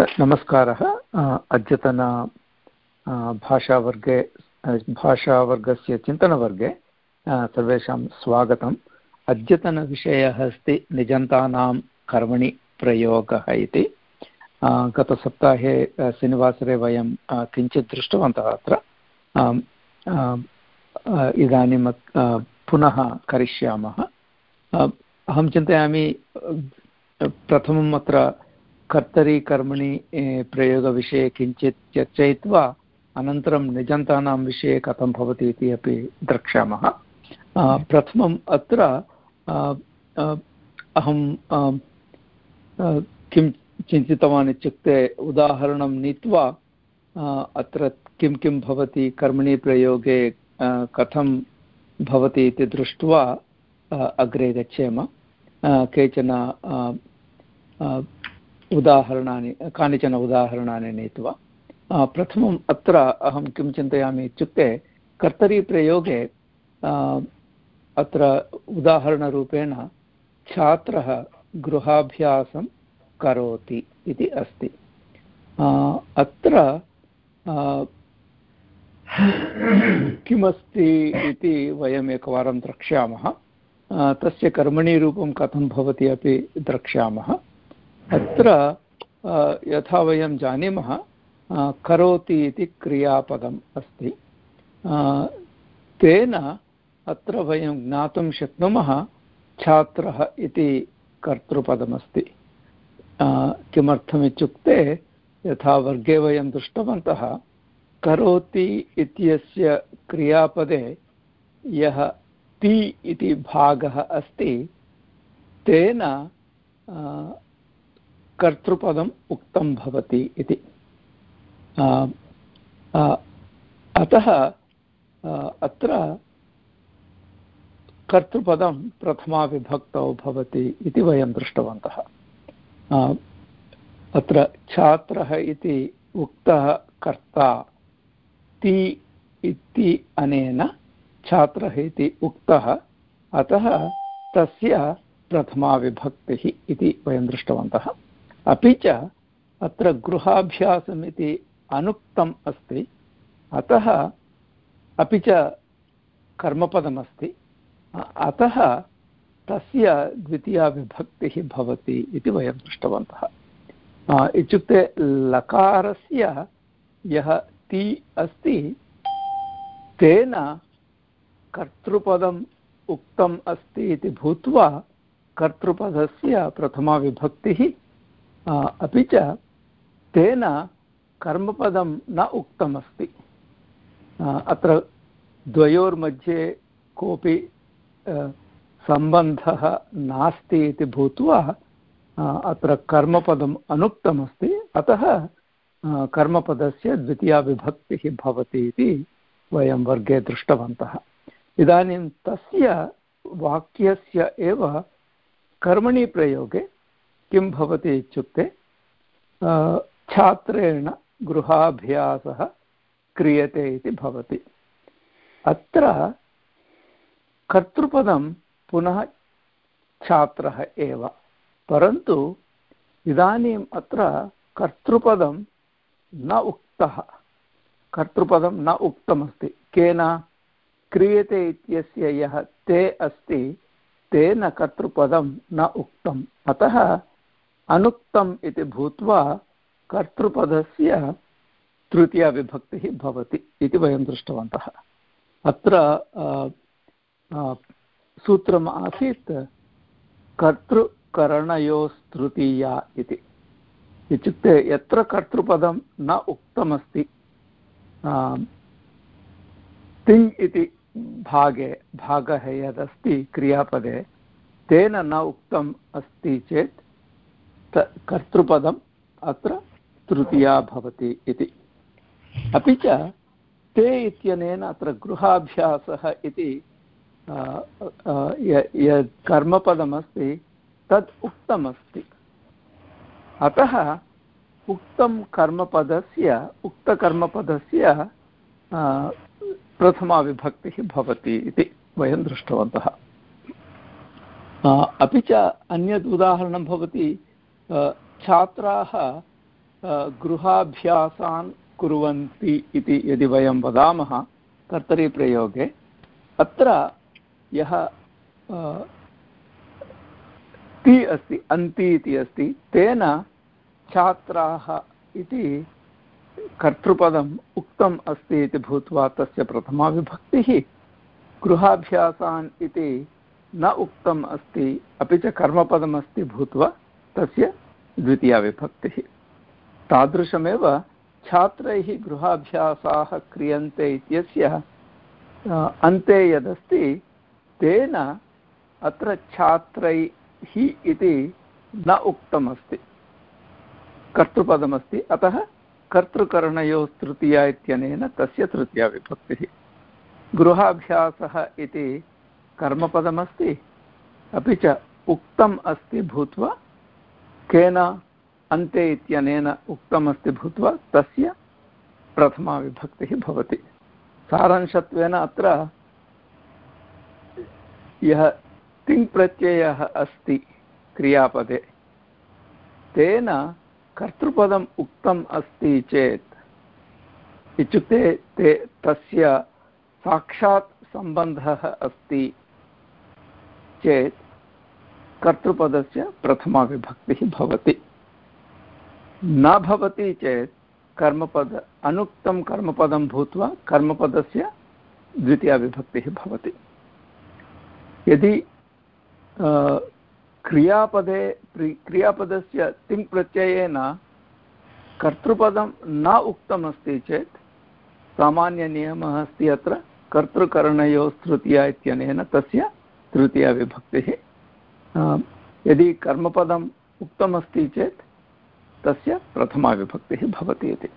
नमस्कारः। अद्यतन भाषावर्गे भाषावर्गस्य चिन्तनवर्गे सर्वेषां स्वागतम्। अद्यतनविषयः अस्ति निजन्तानां कर्मणि प्रयोगः इति। गतसप्ताहे शनिवासरे वयं किञ्चित् दृष्टवन्तः अत्र। इदानीं पुनः करिष्यामः। अहं चिन्तयामि प्रथमम् अत्र कर्तरि कर्मणि प्रयोगविषये किञ्चित् चर्चयित्वा अनन्तरं निजन्तानां विषये कथं भवति इति अपि द्रक्ष्यामः। प्रथमम् अत्र अहं किं चिन्तितवान् इत्युक्ते उदाहरणं नीत्वा अत्र किं किं भवति, कर्मणि प्रयोगे कथं भवति इति दृष्ट्वा अग्रे गच्छेम। केचन उदाहरणानि, कानिचन उदाहरणानि नीत्वा प्रथमम् अत्र अहं किं चिन्तयामि इत्युक्ते कर्तरीप्रयोगे अत्र उदाहरणरूपेण छात्रः गृहाभ्यासं करोति इति अस्ति। अत्र किमस्ति इति वयम् एकवारं द्रक्ष्यामः। तस्य कर्मणीरूपं कथं भवति अपि द्रक्ष्यामः। अत्र यथा वयं जानीमः करोति इति क्रियापदम् अस्ति। तेन अत्र वयं ज्ञातुं शक्नुमः, छात्रः इति कर्तृपदमस्ति। किमर्थमित्युक्ते, यथा वर्गे वयं दृष्टवन्तः, करोति इत्यस्य क्रियापदे यः ति इति भागः अस्ति, तेन कर्तृपदम् उक्तं भवति इति। अतः अत्र कर्तृपदं प्रथमाविभक्तौ भवति इति वयं दृष्टवन्तः। अत्र छात्रः इति उक्तः कर्ता, ति इति अनेन छात्रः इति उक्तः, अतः तस्य प्रथमाविभक्तिः इति वयं दृष्टवन्तः। अपि च अत्र गृहाभ्यासमिति अनुक्तम् अस्ति। अतः अपि च कर्मपदमस्ति। अतः तस्य द्वितीया विभक्तिः भवति इति वयं दृष्टवन्तः। इत्युक्ते लकारस्य यः ति अस्ति, तेन कर्तृपदम् उक्तम् अस्ति इति भूत्वा कर्तृपदस्य प्रथमा विभक्तिः अपि च तेन कर्मपदं न उक्तमस्ति। अत्र द्वयोर्मध्ये कोऽपि सम्बन्धः नास्ति इति भूत्वा अत्र कर्मपदम् अनुक्तमस्ति। अतः कर्मपदस्य द्वितीया विभक्तिः भवति इति वयं वर्गे दृष्टवन्तः। इदानीं तस्य वाक्यस्य एव कर्मणि प्रयोगे किं भवति इत्युक्ते छात्रेण गृहाभ्यासः क्रियते इति भवति। अत्र कर्तृपदं पुनः छात्रः एव, परन्तु इदानीम् अत्र कर्तृपदं न उक्तः। कर्तृपदं न उक्तमस्ति। केन क्रियते इत्यस्य यः ते अस्ति, तेन कर्तृपदं न उक्तम्। अतः अनुक्तम् इति भूत्वा कर्तृपदस्य तृतीयाविभक्तिः भवति इति वयं दृष्टवन्तः। अत्र सूत्रम् आसीत् कर्तृकरणयोस्तृतीया इति। इत्युक्ते यत्र कर्तृपदं न उक्तमस्ति तिङ् इति भागे, भागः यदस्ति क्रियापदे, तेन न उक्तम् अस्ति चेत् कर्तृपदम् अत्र तृतीया भवति इति। अपि च ते इत्यनेन अत्र गृहाभ्यासः इति यत् कर्मपदमस्ति तत् उक्तमस्ति। अतः उक्तं कर्मपदस्य, उक्तकर्मपदस्य प्रथमाविभक्तिः भवति इति वयं दृष्टवन्तः। अपि च अन्यत् उदाहरणं भवति छात्राः गृहाभ्यासान् कुर्वन्ति इति यदि वयं वदामः कर्तरीप्रयोगे, अत्र यः ति अस्ति, अन्ति इति अस्ति, तेन छात्राः इति कर्तृपदम् उक्तम् अस्ति इति भूत्वा तस्य प्रथमा विभक्तिः गृहाभ्यासान् इति न उक्तम् अस्ति, अपि च कर्मपदमस्ति भूत्वा तस्य द्वितीया विभक्तिः तादृशमेव छात्रैः गृहाभ्यासाः क्रियन्ते इत्यस्य अन्ते यदस्ति, तेन अत्र छात्रैः इति न उक्तमस्ति। कर्तृपदमस्ति। अतः कर्तृकरणयोः तृतीया इत्यनेन तस्य तृतीया विभक्तिः गृहाभ्यासः इति कर्मपदमस्ति, अपि च उक्तम् अस्ति भूत्वा केन अन्ते इत्यनेन उक्तमस्ति भूत्वा तस्य प्रथमा विभक्तिः भवति। सारांशत्वेन अत्र यः तिङ्प्रत्ययः अस्ति क्रियापदे, तेन कर्तृपदम् उक्तम् अस्ति चेत् इत्युक्ते ते तस्य साक्षात् सम्बन्धः अस्ति चेत् कर्तृपदस्य प्रथमा विभक्तिः भवति। न भवति चेत् कर्मपद, अनुक्तं कर्मपदं भूत्वा कर्मपदस्य द्वितीया विभक्तिः भवति। यदि क्रियापदे क्रियापदस्य तिङ् प्रत्ययेन कर्तृपदं न उक्तमस्ति चेत् सामान्यनियमः अस्ति अत्र, कर्तृकरणयोः तृतीया इत्यनेन तस्य तृतीया विभक्तिः यदि कर्मपदम् उक्तमस्ति चेत् तस्य प्रथमा विभक्तिः भवति इति।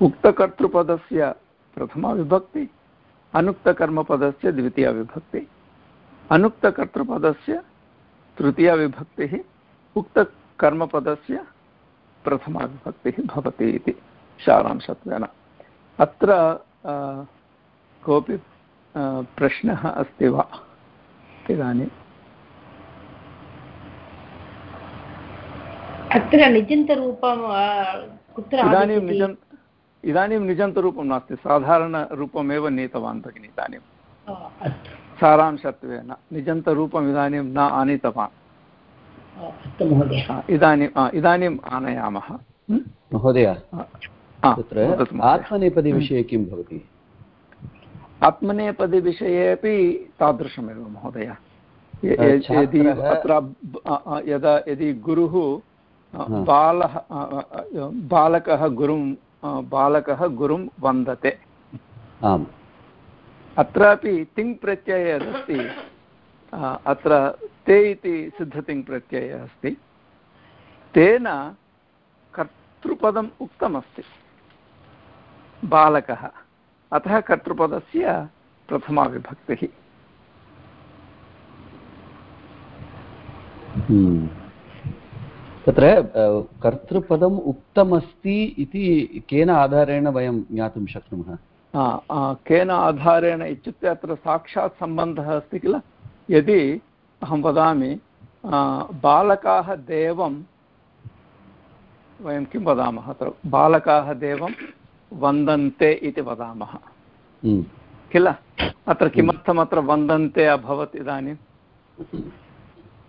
उक्तकर्तृपदस्य प्रथमा विभक्ति अनुक्तकर्मपदस्य द्वितीया विभक्ति अनुक्तकर्तृपदस्य तृतीया विभक्तिः उक्तकर्मपदस्य प्रथमा विभक्तिः भवति इति सारांशत्वेन। अत्र कोऽपि प्रश्नः अस्ति वा? इदानीम् अत्र निजन्तरूपं कुत्र इदानीं निजन् इदानीं निजन्तरूपं नास्ति साधारणरूपमेव नीतवान् भगिनि इदानीं। सारांशत्वेन निजन्तरूपम् इदानीं न आनीतवान्। इदानीम् इदानीम् आनयामः। महोदय तत्र आत्मनेपदीविषये किं भवति? आत्मनेपदीविषये अपि तादृशमेव महोदय। यदि अत्र यदा यदि गुरुः बालः बालकः गुरुं बालकः गुरुं वन्दते। आम्। अत्रापि तिङ् प्रत्ययः अस्ति अत्र ते इति सिद्धतिङ् प्रत्ययः अस्ति। तेन कर्तृपदम् उक्तमस्ति। बालकः। अतः कर्तृपदस्य प्रथमा विभक्तिः। हम्म। तत्र कर्तृपदम् उक्तमस्ति इति केन आधारेण वयं ज्ञातुं शक्नुमः? केन आधारेण इत्युक्ते अत्र साक्षात् सम्बन्धः अस्ति किल? यदि अहं वदामि बालकाः देवं वयं किं वदामः अत्र? बालकाः देवं वन्दन्ते इति वदामः। किल? अत्र किमर्थम् अत्र वन्दन्ते अभवत् इदानीं?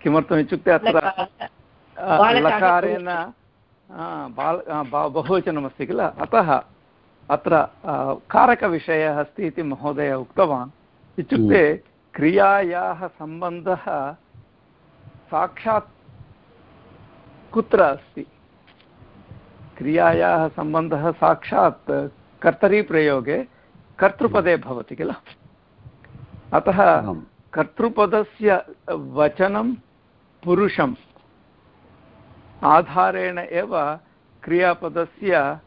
किमर्थमित्युक्ते अत्र लकारेण बाल बहुवचनमस्ति किल? अतः अत्र कारकविषयः अस्ति इति महोदय उक्तवान्। इत्युक्ते हम्म। क्रियायाः सम्बन्धः साक्षात् कुत्र अस्ति? क्रियायाः सम्बन्धः साक्षात् कर्तरीप्रयोगे कर्तृपदे भवति किल? अतः कर्तृपदस्य वचनं पुरुषम्। आधारेण एव क्रियापदस्य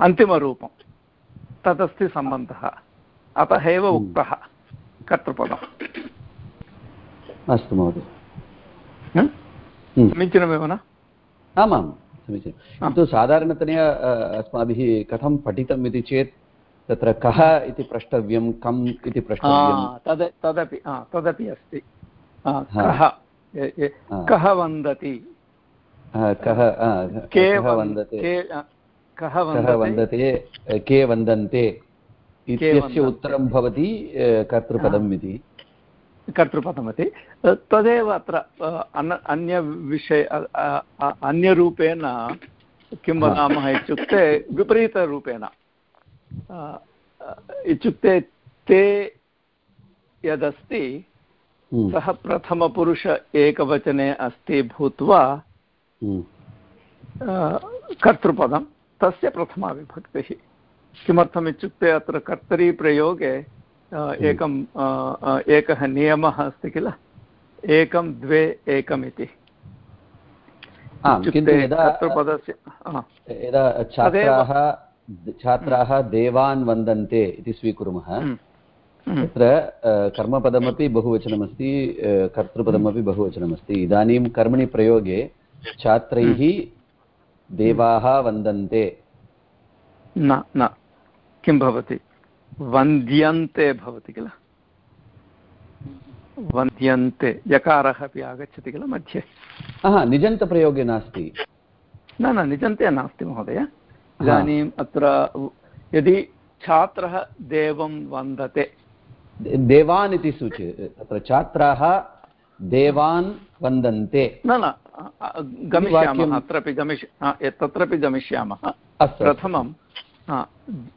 अन्तिमरूपं। तदस्ति सम्बन्धः। अतः एव हम्म। उक्तः कर्तृपदम्। अस्तु महोदय। हम्म। समीचीनमेव न? आमां समीचीनं। किन्तु साधारणतया अस्माभिः कथं पठितम् इति चेत् तत्र कः इति प्रष्टव्यं कम् इति प्रष्टव्यं तद् तदपि तदपि अस्ति। कः? कः वन्दति? कः के वन्दते? के- वन्दते? के वन्दन्ते? इत्यस्य उत्तरं भवति कर्तृपदम् इति। कर्तृपदमति। तदेव अत्र अन अन्यविषय अन्यरूपेण किं वदामः इत्युक्ते विपरीतरूपेण। इत्युक्ते ते यदस्ति सः प्रथमपुरुष एकवचने अस्ति भूत्वा हम्म, कर्तृपदं तस्य प्रथमा विभक्तिः। किमर्थमित्युक्ते अत्र कर्तरीप्रयोगे एकम् अ, अ, एकः नियमः अस्ति किल? एकं द्वे एकम् इति आम् किन्तु इत्युक्ते यदा कर्तृपदस्य यदा छात्राः छात्राः देवान् वन्दन्ते इति स्वीकुर्मः तत्र अ, कर्मपदमपि बहुवचनमस्ति कर्तृपदमपि बहुवचनमस्ति। इदानीं कर्मणि प्रयोगे छात्रैः देवाः वन्दन्ते। न न। किं भवति? वन्द्यन्ते भवति किल? वन्द्यन्ते। यकारः अपि आगच्छति किल मध्ये? हा निजन्तप्रयोगे नास्ति। न न निजन्ते नास्ति महोदय। इदानीम् अत्र यदि छात्रः देवं वन्दते देवान् इति सूच्यते तत्र छात्राः देवान् वन्दन्ते। न न गमिष्यामः अत्रापि गमिष्य ए- तत्रापि गमिष्यामः। प्रथमं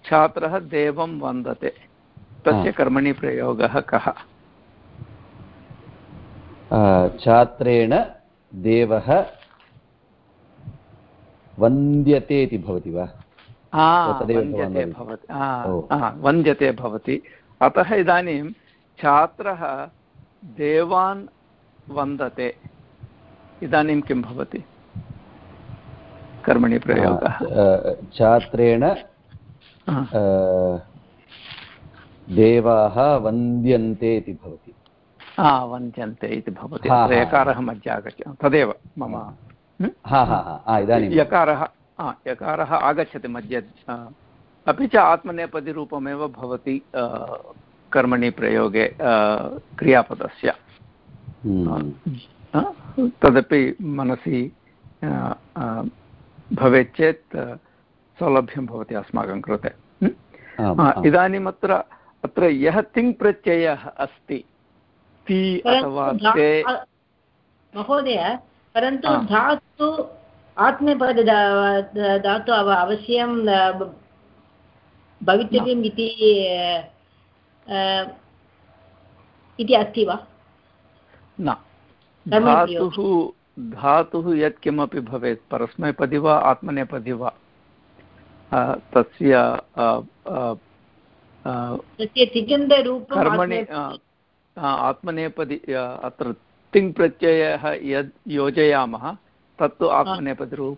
छात्रः देवं वन्दते। तस्य कर्मणि प्रयोगः कः? छात्रेण देवः वन्द्यते इति भवति वा? वन्द्यते भवति। अतः इदानीं छात्रः देवान् वन्दते। इदानीं किं भवति? कर्मणि प्रयोगः। छात्रेण देवाः वन्द्यन्ते इति भवति। आ, वन्द्यन्ते इति भवति। हा, हा। यकारः मध्ये आगच्छ तदेव मम हा हा हा? हा, इदानीं। यकारः यकारः आगच्छति मध्ये अपि च आत्मनेपदिरूपमेव भवति कर्मणि प्रयोगे क्रियापदस्य हम्म, तदपि मनसि भवेत् चेत् सौलभ्यं भवति अस्माकं कृते ह्म्? आम्, आ, आम्। इदानीम् अत्र अत्र यः तिङ् प्रत्ययः अस्ति ति अथवा ते महोदय परन्तु धातु आत्मपद धातु अवश्यं भवितव्यम् इति इति अस्ति वा? न। धातुः धातुः यत्किमपि भवेत् परस्मैपदि वा आत्मनेपदि वा? तस्य कर्मणि आत्मनेपदि। अत्र तिङ् प्रत्ययः यद् योजयामः तत्तु आत्मनेपदिरूप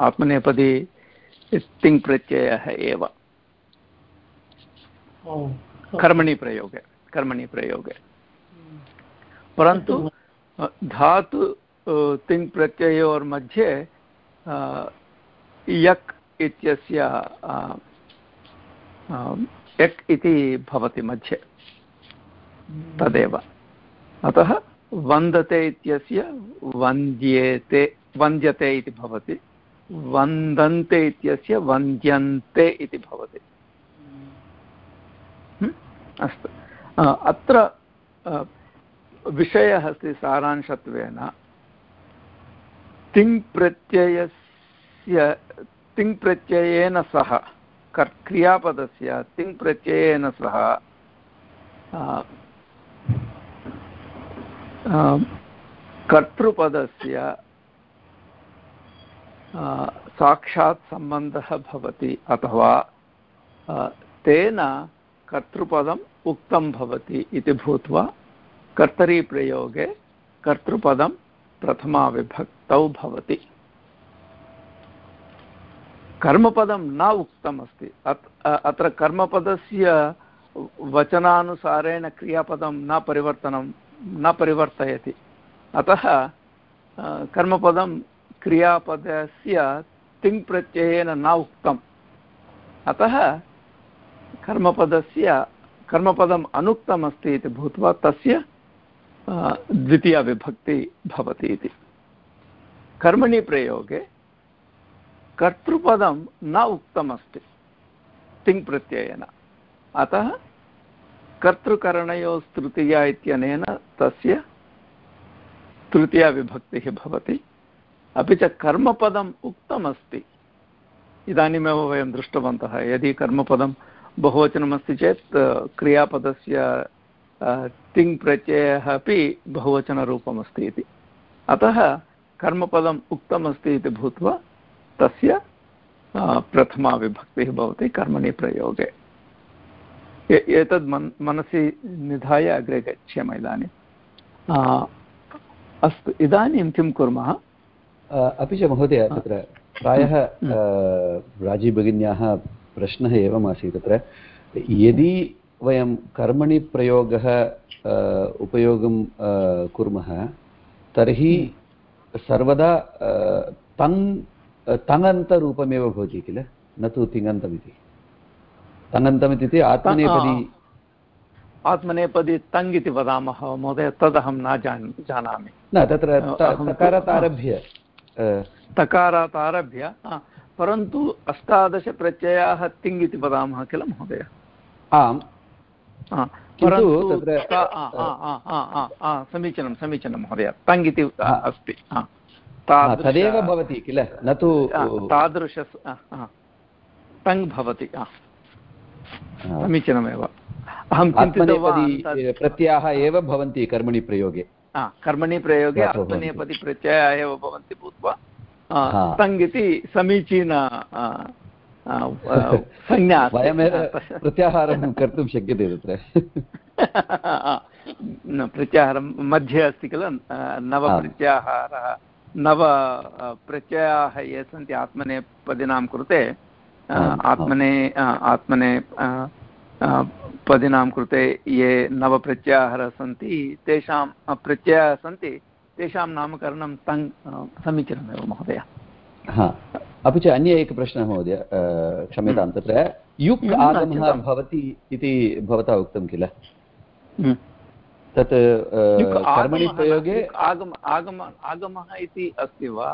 आत्मनेपदी तिङ् प्रत्ययः एव। कर्मणि प्रयोगे कर्मणि प्रयोगे। परन्तु धातु तिङ् प्रत्ययोर्मध्ये यक् इत्यस्य यक् इति भवति मध्ये। तदेव। अतः वन्दते इत्यस्य वन्द्येते वन्द्यते इति भवति वन्दन्ते इत्यस्य वन्द्यन्ते इति भवति? अस्तु। अ, अत्र अ, विषयः अस्ति सारांशत्वेन। तिङ् प्रत्ययस्य तिङ् प्रत्ययेन सह कर् क्रियापदस्य तिङ् प्रत्ययेन सह अ, अ, कर्तृपदस्य अ, साक्षात् सम्बन्धः भवति अथवा अ, तेन कर्तृपदम् उक्तं भवति इति भूत्वा कर्तरीप्रयोगे कर्तृपदं प्रथमाविभक्तौ भवति। कर्मपदं न उक्तमस्ति। अत् अत्र कर्मपदस्य वचनानुसारेण क्रियापदं न परिवर्तनं, न परिवर्तयति। अतः कर्मपदं क्रियापदस्य तिङ् न उक्तम्। अतः कर्मपदस्य कर्मपदम् अनुक्तमस्ति इति भूत्वा तस्य द्वितीया विभक्ति भवति इति। कर्मणि प्रयोगे कर्तृपदं न उक्तमस्ति, तिङ् प्रत्ययेन। अतः कर्तृकरणयोस्तृतीया इत्यनेन तस्य तृतीया भवति। अपि च कर्मपदम् उक्तमस्ति। इदानीमेव वयं दृष्टवन्तः, यदि कर्मपदं बहुवचनमस्ति चेत् क्रियापदस्य तिङ् प्रत्ययः अपि बहुवचनरूपमस्ति इति। अतः कर्मपदम् उक्तमस्ति इति भूत्वा तस्य प्रथमा विभक्तिः भवति कर्मणि प्रयोगे एतद् मन् मनसि निधाय अग्रे गच्छेम इदानीम् अस्तु इदानीं किं कुर्मः? अपि च महोदय तत्र प्रायः राजीव भगिन्याः प्रश्नः एवमासीत् तत्र। यदि वयं कर्मणि प्रयोगः उपयोगं कुर्मः तर्हि सर्वदा तङ् तङन्तरूपमेव भवति किल? न तु तिङन्तमिति। तङन्तमित्युक्ते आत्मनेपदी आत्मनेपदी तङ् इति वदामः महोदय तदहं न जान् जानामि। न तत्र तकारात् आरभ्य तकारात् आरभ्य परन्तु अष्टादशप्रत्ययाः तिङ् इति वदामः किल महोदय? आम्। समीचीनं समीचीनं महोदय। तङ् इति अस्ति तदेव भवति किल? न तु तादृश तङ् भवति समीचीनमेव। अहं प्रत्ययाः एव भवन्ति कर्मणि प्रयोगे। कर्मणि प्रयोगे आत्मनेपदी प्रत्ययाः एव भवन्ति भूत्वा तङ् इति समीचीन संज्ञा वयमेव प्रत्याहारं कर्तुं शक्यते तत्र प्रत्याहारं मध्ये अस्ति किल नवप्रत्याहारः नव प्रत्ययाः ये सन्ति आत्मनेपदिनां कृते आत्मने आत्मने पदिनां कृते ये नवप्रत्ययाः सन्ति तेषां प्रत्ययाः सन्ति तेषां नामकरणं तङ् समीचीनमेव महोदय। अपि च अन्य एकः प्रश्नः महोदय क्षम्यतां तत्र युक् आगमः भवति इति भवता उक्तं किल? हम्म। तत् कर्मणि प्रयोगे आगम आगम आगमः इति अस्ति वा?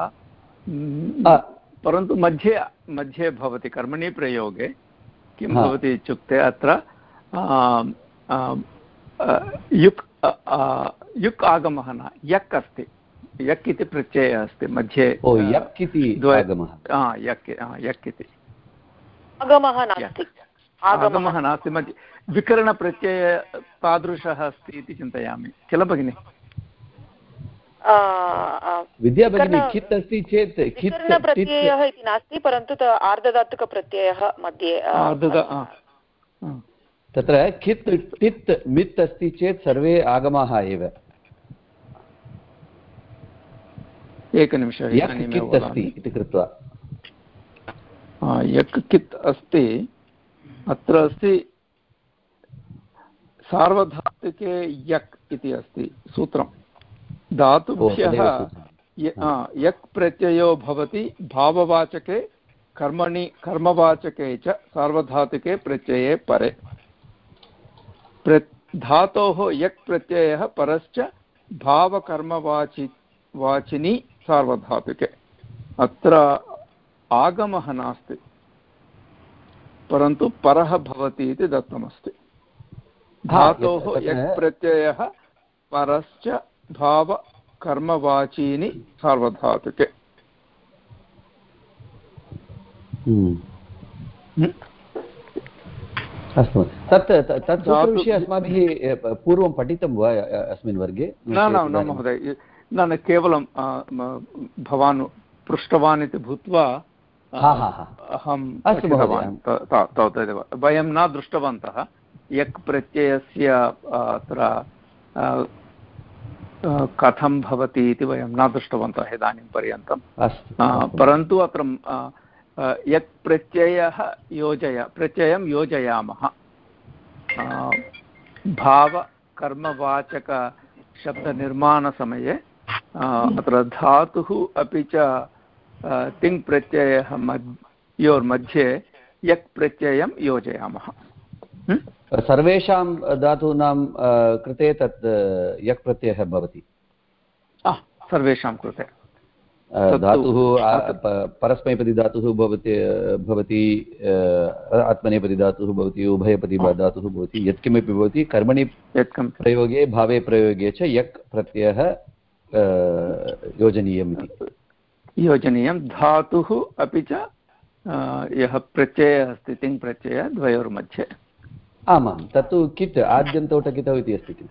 परन्तु मध्ये मध्ये भवति कर्मणि प्रयोगे। किं भवति इत्युक्ते अत्र युक् युक् आगमः न यक् अस्ति। यक् इति प्रत्ययः अस्ति मध्ये ओ यक् इति यक् यक् इति। आगमः नास्ति। मध्ये विकरणप्रत्यय तादृशः अस्ति इति चिन्तयामि। किल भगिनि? विद्या भगिनी कित् अस्ति चेत् प्रत्ययः इति नास्ति परन्तु आर्धधातुकप्रत्ययः मध्ये तत्र कित् टित् मित् अस्ति चेत् सर्वे आगमाः एव। एकनिमिषः कित् अस्ति इति कृत्वा। यक् कित् अस्ति अत्र अस्ति सार्वधातुके यक् इति अस्ति सूत्रम्। धातुभ्यः यक् प्रत्ययो भवति भाववाचके कर्मणि कर्मवाचके च सार्वधातुके प्रत्यये परे। प्र धातोः यक् प्रत्ययः परश्च भावकर्मवाचि वाचिनि सार्वधातुके अत्र आगमः नास्ति परन्तु परः भवति इति दत्तमस्ति धातोः यक् प्रत्ययः परश्च भावकर्मवाचीनि सार्वधातुके हम्म। हम्म। अस्तु तत् तत् विषये अस्माभिः पूर्वं पठितं वा अस्मिन् वर्गे? न न न महोदय। न न केवलं भवान् पृष्टवान् इति भूत्वा तदेव वयं न दृष्टवन्तः। यक् प्रत्ययस्य अत्र कथं भवति इति वयं न दृष्टवन्तः इदानीं पर्यन्तं। परन्तु अत्र यत् प्रत्ययः योजय प्रत्ययं योजयामः। भावकर्मवाचकशब्दनिर्माणसमये अत्र धातुः अपि च तिङ् प्रत्ययः योर्मध्ये यक् प्रत्ययं योजयामः। सर्वेषां धातूनां कृते तत् यक् प्रत्ययः भवति। सर्वेषां कृते। धातुः परस्मैपदिधातुः भवति भवति आत्मनेपदिधातुः भवति उभयपदी धातुः भवति यत्किमपि भवति कर्मणि प्रयोगे भावे प्रयोगे च यक् प्रत्ययः योजनीयम् इति। योजनीयं। धातुः अपि च यः प्रत्ययः अस्ति तिङ् प्रत्ययः द्वयोर्मध्ये। आमां तत्तु कित्? आद्यन्तोटकितौ इति अस्ति किल?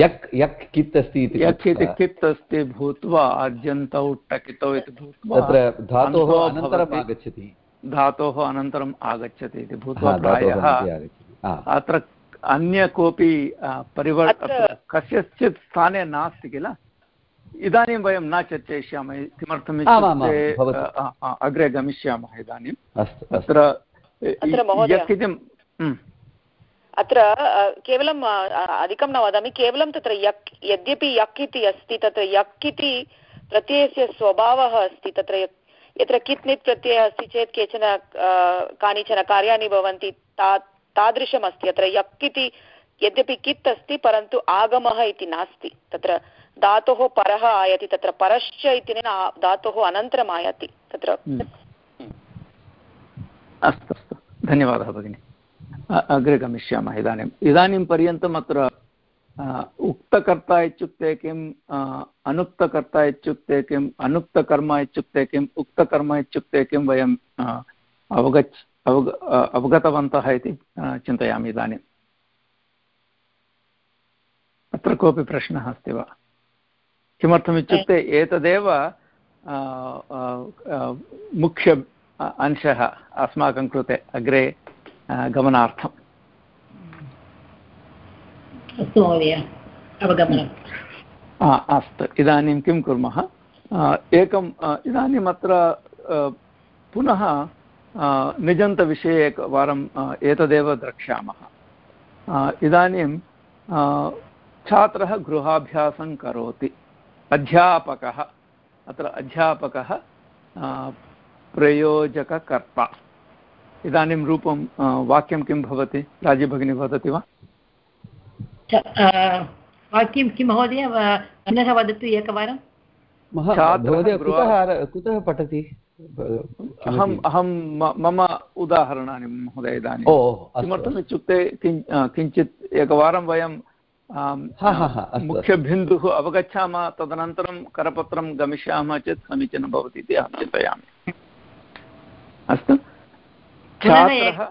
यक् यक् कित् अस्ति इति यक् इति कित् अस्ति भूत्वा आद्यन्तौ टकितौ इति भूत्वा तत्र धातोः अनन्तरम् आगच्छति। धातोः अनन्तरम् आगच्छति इति भूत्वा प्रायः अत्र अन्य कोऽपि परिवर्तनं कस्यचित् स्थाने नास्ति किल? इदानीं वयं न चर्चयिष्यामः किमर्थम् इत्युक्ते अग्रे गमिष्यामः इदानीम् अस्तु अत्र यत् इति अत्र केवलम् अधिकं न वदामि, केवलं तत्र यक्, यद्यपि यक् इति अस्ति, तत्र यक् इति प्रत्ययस्य स्वभावः अस्ति, तत्र यत्र कित् नित् प्रत्ययः अस्ति चेत् केचन कानिचन कार्याणि भवन्ति, ता तादृशम् अस्ति अत्र यक् इति यद्यपि कित् अस्ति, परन्तु आगमः इति नास्ति, तत्र धातोः परः आयति, तत्र परश्च इत्यनेन धातोः अनन्तरम् आयाति, तत्र अस्तु अस्तु, धन्यवादः भगिनि। अग्रे गमिष्यामः इदानीम्, इदानीं पर्यन्तम् अत्र उक्तकर्ता इत्युक्ते किम् अनुक्तकर्ता इत्युक्ते किम्, अनुक्तकर्म इत्युक्ते किम्, उक्तकर्म इत्युक्ते किं वयम् अवगच्छ, अवग अवगतवन्तः इति चिन्तयामि इदानीम्. अत्र कोऽपि प्रश्नः अस्ति वा? किमर्थमित्युक्ते एतदेव मुख्य अंशः अस्माकं कृते, अग्रे गमनार्थम् अस्तु महोदय अवगमनम्। अस्तु. इदानीं किं कुर्मः? एकम् इदानीम् अत्र पुनः निजन्तविषये एकवारम् एतदेव द्रक्ष्यामः. इदानीं छात्रः गृहाभ्यासं करोति. अध्यापकः अत्र अध्यापकः प्रयोजककर्ता। इदानीं रूपं वाक्यं किं भवति? राजीभगिनी वदति वा? वाक्यं किं महोदय? पुनः वदतु एकवारं। कुतः पठति? अहम् अहं मम उदाहरणानि महोदय इदानीं। किमर्थम् इत्युक्ते किञ्चित् एकवारं वयं मुख्यबिन्दुः अवगच्छामः तदनन्तरं करपत्रं गमिष्यामः चेत् समीचीनं भवति इति अहं चिन्तयामि। अस्तु? छात्रः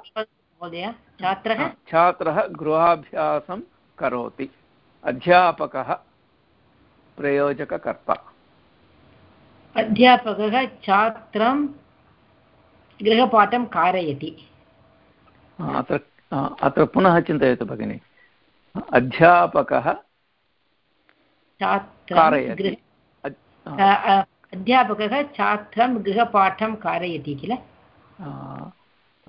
छात्रः? गृहाभ्यासं करोति। अध्यापकः प्रयोजककर्ता। अध्यापकः छात्रं गृहपाठं कारयति। अत्र अत्र पुनः चिन्तयतु भगिनि। अध्यापकः कारयति। अध्यापकः छात्रं गृहपाठं कारयति किल?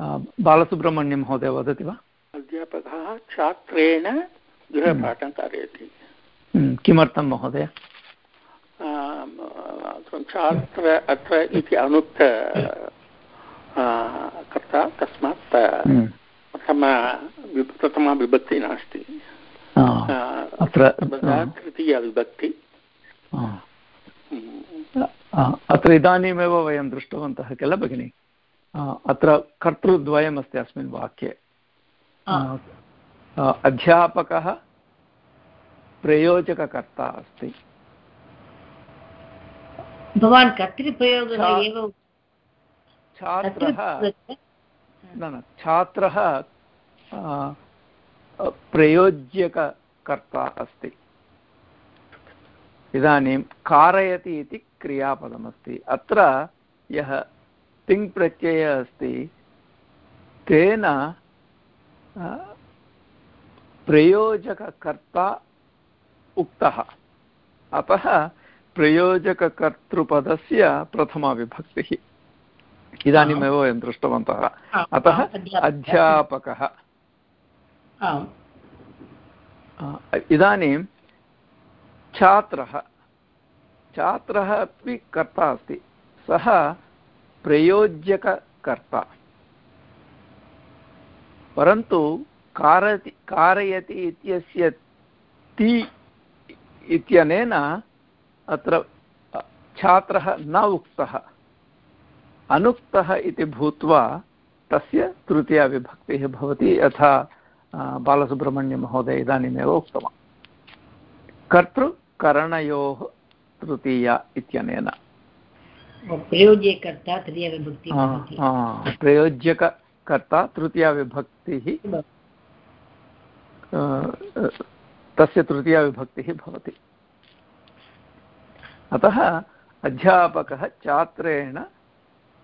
बालसुब्रह्मण्यं महोदय वदति वा? अध्यापकः छात्रेण गृहपाठं कारयति। हम्म, किमर्थं महोदय? छात्र अत्र इति अनुक्त कर्ता तस्मात् हम्म। प्रथमा प्रथमा विभक्ति नास्ति। अत्र तृतीयविभक्ति हम्म। अत्र इदानीमेव वयं दृष्टवन्तः किल भगिनि? अत्र कर्तृद्वयमस्ति अस्मिन् वाक्ये अध्यापकः प्रयोजककर्ता अस्ति भवान् कर्तृप्रयोगः एव छात्रः न न छात्रः प्रयोज्यककर्ता अस्ति इदानीं कारयति इति क्रियापदमस्ति अत्र यः तिङ् प्रत्ययः अस्ति तेन प्रयोजककर्ता उक्तः। अतः प्रयोजककर्तृपदस्य प्रथमा विभक्तिः। इदानीमेव वयं दृष्टवन्तः। अतः अध्यापकः। इदानीं छात्रः। छात्रः अपि कर्ता अस्ति। सः प्रयोज्यककर्ता। परन्तु कारति, कारयति इत्यस्य ति इत्यनेन अत्र छात्रः न उक्तः। अनुक्तः इति भूत्वा तस्य तृतीयाविभक्तिः भवति यथा बालसुब्रह्मण्यमहोदय इदानीमेव उक्तवान्। कर्तृकरणयोः तृतीया इत्यनेन। प्रयोज्यकर्ता तृतीयविभक्ति प्रयोज्यकर्ता तृतीयाविभक्तिः तस्य तृतीयाविभक्तिः भवति। अतः अध्यापकः छात्रेण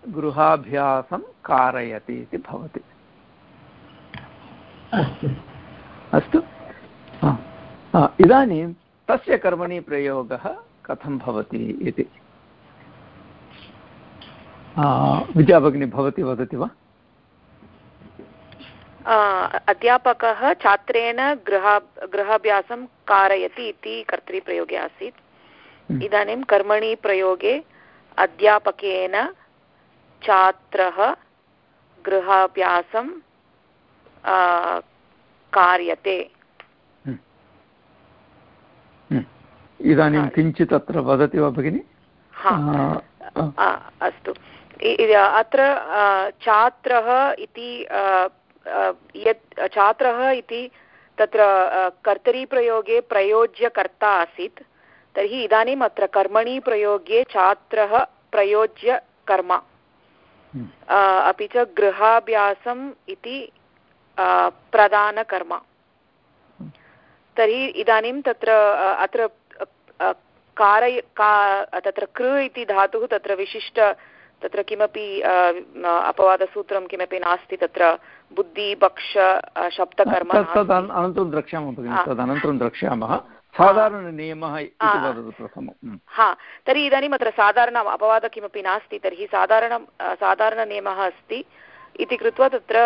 गृहाभ्यासं कारयति इति भवति। अस्तु। इदानीं तस्य कर्मणि प्रयोगः कथं भवति इति। विद्याभगिनी भवती वदति वा अध्यापकः छात्रेण गृहा गृहाभ्यासं कारयति इति कर्तृप्रयोगे आसीत्। हम्म। इदानीं कर्मणि प्रयोगे अध्यापकेन छात्रः गृहाभ्यासं कार्यते। हम्म। हम्म। इदानीं किञ्चित् अत्र वदति वा भगिनि? अस्तु। अत्र छात्रः इति यत् छात्रः इति तत्र कर्तरीप्रयोगे प्रयोज्यकर्ता आसीत् तर्हि इदानीम् अत्र कर्मणि प्रयोगे छात्रः प्रयोज्य कर्म हम्म। अपि च गृहाभ्यासम् इति प्रधानकर्म हम्म। तर्हि इदानीं तत्र अत्र कारय का तत्र कृ इति धातुः तत्र विशिष्ट तत्र किमपि अपवादसूत्रं किमपि नास्ति तत्र बुद्धिपक्ष शब्दकर्म अनन्तरं द्रक्ष्यामः भगिनि तदनन्तरं द्रक्ष्यामः। साधारणनियमः हा। तर्हि इदानीम् अत्र साधारण अपवादः किमपि नास्ति तर्हि साधारणं साधारणनियमः अस्ति। इति कृत्वा तत्र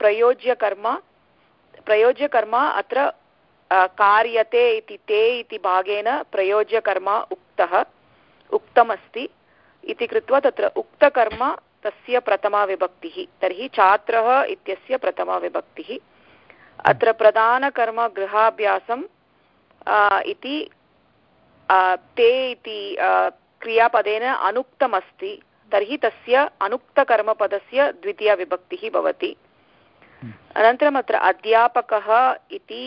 प्रयोज्यकर्म प्रयोज्यकर्म अत्र कार्यते इति ते इति भागेन प्रयोज्यकर्म उक्तः उक्तमस्ति। इति कृत्वा तत्र उक्तकर्म तस्य प्रथमा विभक्तिः। तर्हि छात्रः इत्यस्य प्रथमा विभक्तिः। अत्र प्रधानकर्म गृहाभ्यासं इति ते इति क्रियापदेन अनुक्तमस्ति। तर्हि तस्य अनुक्तकर्मपदस्य द्वितीया विभक्तिः भवति। अनन्तरम् अत्र अध्यापकः इति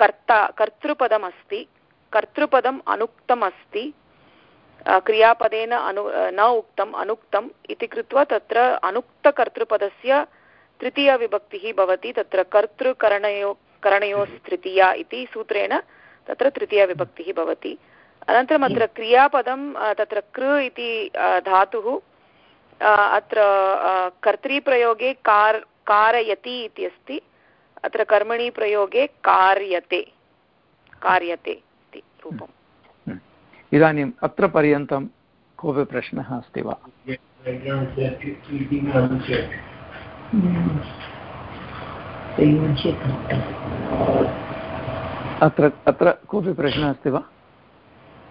कर्ता कर्तृपदमस्ति। कर्तृपदम् अनुक्तम् अस्ति क्रियापदेन अनु न उक्तम्, अनुक्तम् इति कृत्वा तत्र अनुक्तकर्तृपदस्य तृतीयविभक्तिः भवति, तत्र कर्तृकरणयो करणयोस्तृतीया इति सूत्रेण तत्र तृतीयविभक्तिः भवति। अनन्तरम् अत्र क्रियापदं तत्र कृ इति धातुः अत्र कर्तृप्रयोगे कार्, कारयति इति अस्ति, अत्र कर्मणि प्रयोगे कार्यते कार्यते इति रूपम्। इदानीम् अत्र पर्यन्तं कोऽपि प्रश्नः अस्ति वा? अत्र अत्र कोऽपि प्रश्नः अस्ति वा?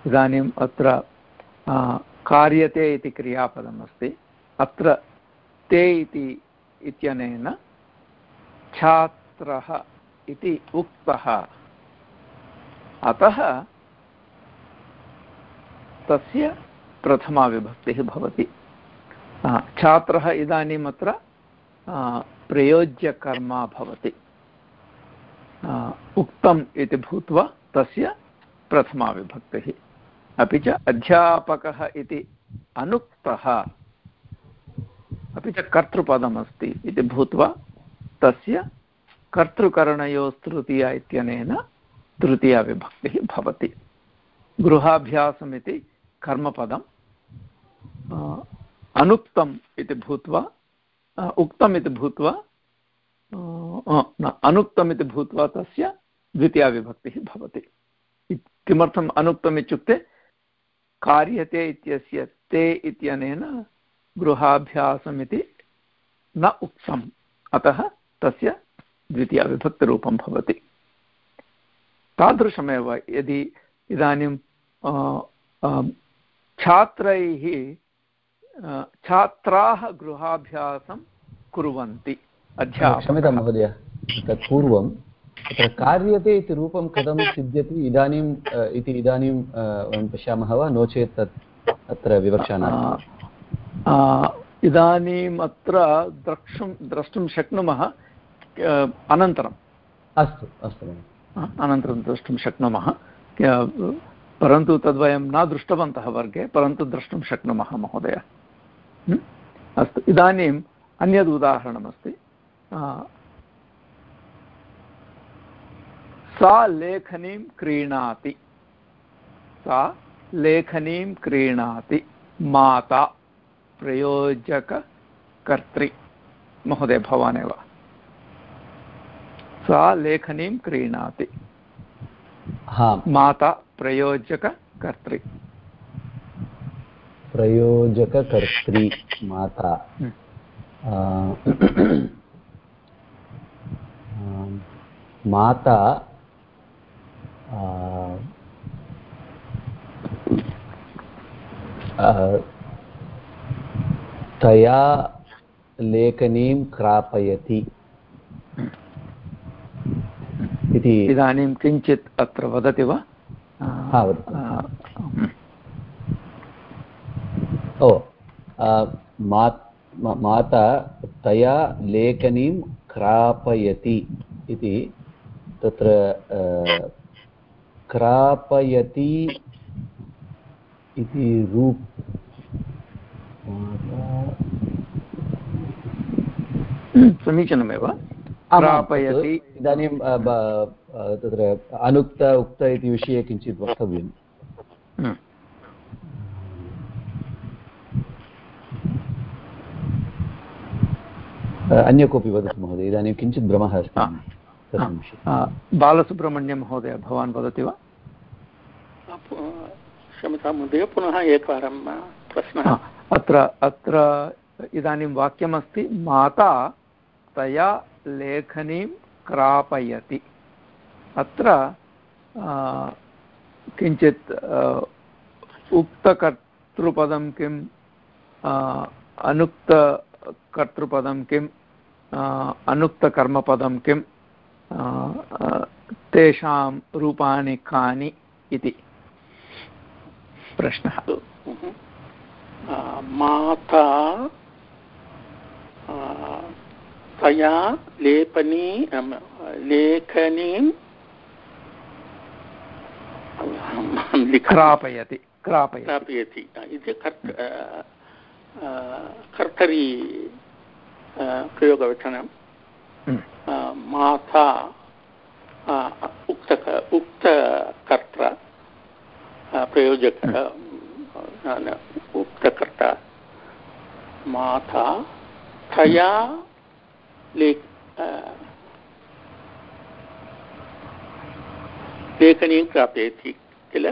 इदानीम् अत्र कार्यते इति क्रियापदम् अस्ति। अत्र ते इति इत्यनेन छात्रः इति उक्तः। अतः तस्य प्रथमा विभक्तिः भवति। छात्रः इदानीम् अत्र प्रयोज्यकर्मा भवति। उक्तम् इति भूत्वा तस्य प्रथमा विभक्तिः। अपि च अध्यापकः इति अनुक्तः। अपि च कर्तृपदमस्ति इति भूत्वा तस्य कर्तृकरणयोस्तृतीया इत्यनेन तृतीया विभक्तिः भवति। गृहाभ्यासमिति कर्मपदम् अनुक्तम् इति भूत्वा उक्तम् इति भूत्वा न, अनुक्तम् इति भूत्वा तस्य द्वितीयाविभक्तिः भवति। किमर्थम् अनुक्तम् इत्युक्ते, कार्यते इत्यस्य ते इत्यनेन गृहाभ्यासमिति न उक्तम्। अतः तस्य द्वितीयाविभक्तिरूपं भवति। तादृशमेव यदि इदानीं छात्रैः छात्राः गृहाभ्यासं कुर्वन्ति। क्षम्यतां महोदय तत् पूर्वं तत्र कार्यते इति रूपं कथं सिद्ध्यति? इदानीम् इति इदानीं वयं पश्यामः वा? नो चेत् तत् अत्र विवक्षा इदानीम् अत्र द्रष्टुं द्रष्टुं शक्नुमः अनन्तरम् अस्तु अस्तु अनन्तरं द्रष्टुं शक्नुमः। परन्तु तद्वयं न दृष्टवन्तः वर्गे परन्तु द्रष्टुं शक्नुमः महोदय। अस्तु इदानीम् अन्यद् उदाहरणमस्ति। सा लेखनीं क्रीणाति। सा लेखनीं क्रीणाति माता प्रयोजककर्त्री। महोदय भवानेव। सा लेखनीं क्रीणाति। माता प्रयोजककर्त्री। प्रयोजककर्त्री माता। माता तया लेखनीं क्रापयति। इति इदानीं किञ्चित् अत्र वदति वा? ओ माता तया लेखनीं क्रापयति इति तत्र क्रापयति इति रूप समीचीनमेव प्रापयति इदानीं तत्र अनुक्त उक्त इति विषये किञ्चित् वक्तव्यम्। हम्म। अन्य कोऽपि वदतु महोदय? इदानीं किञ्चित् भ्रमः अस्ति। बालसुब्रह्मण्यं महोदय भवान् वदति वा? क्षम्यतां महोदय पुनः एकवारं प्रश्नः। अत्र अत्र इदानीं वाक्यमस्ति माता तया लेखनीं क्रापयति। अत्र किञ्चित् उक्तकर्तृपदं किम् अनुक्तकर्तृपदं किम् अनुक्तकर्मपदं किं तेषां रूपाणि कानि इति प्रश्नः माता तया लेपनी लेखनीं क्रापयति क्रापयति। इति कर्तरि प्रयोगवचनं। माता उक्त उक्तकर्ता प्रयोजक उक्तकर्ता माता तया लेखनीं प्रापयति किल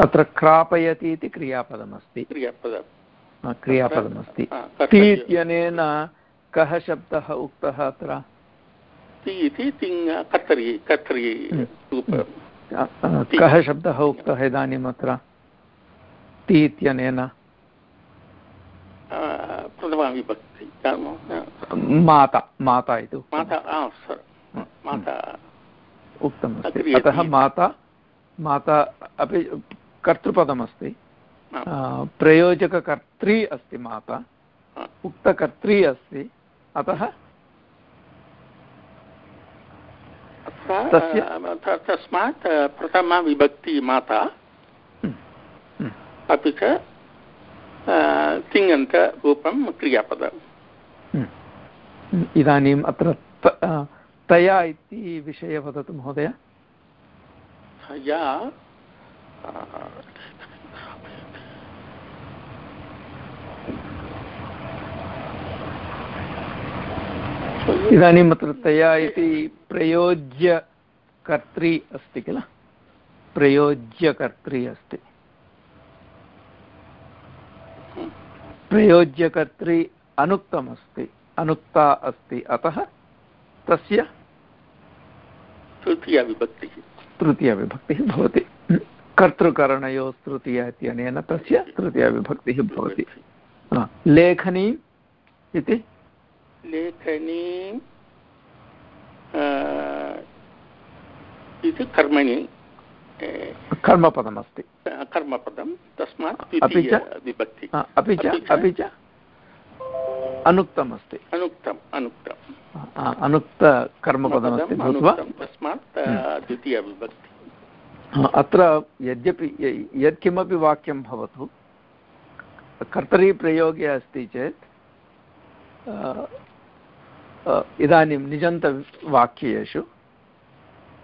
अत्र क्रापयति इति क्रियापदमस्ति क्रियापदं क्रियापदमस्ति ति इत्यनेन कः शब्दः उक्तः अत्र ति इति कर्तरि कर्तरि कः शब्दः उक्तः इदानीम् अत्र ति इत्यनेन प्रथमाविभक्ति माता माता इति माता उक्तमस्ति अतः माता माता अपि कर्तृपदमस्ति प्रयोजककर्त्री अस्ति माता उक्तकर्त्री अस्ति अतः तस्मात् प्रथमा विभक्ति माता। अपि च तिङन्तरूपं क्रियापदम्। इदानीम् अत्र तया इति विषये वदतु महोदय। तया इदानीम् अत्र तया इति प्रयोज्यकर्त्री अस्ति किल? प्रयोज्यकर्त्री अस्ति। प्रयोज्यकर्त्री अनुक्तमस्ति। अनुक्ता अस्ति। अतः तस्य तृतीयविभक्तिः तृतीयविभक्तिः भवति। कर्तृकरणयोः तृतीया इत्यनेन तस्य तृतीयविभक्तिः भवति। लेखनी इति? लेखनीम् इति कर्मणि कर्मपदमस्ति। कर्मपदं तस्मात् अपि च? विभक्ति। अपि च? अपि च? अनुक्तमस्ति। अनुक्तम् अनुक्तम्। अनुक्तकर्मपदमस्ति भूत्वा। तस्मात् हम्म। द्वितीयविभक्ति। अत्र यद्यपि यत्किमपि वाक्यं भवतु कर्तरीप्रयोगे अस्ति चेत् इदानीं निजन्तवाक्येषु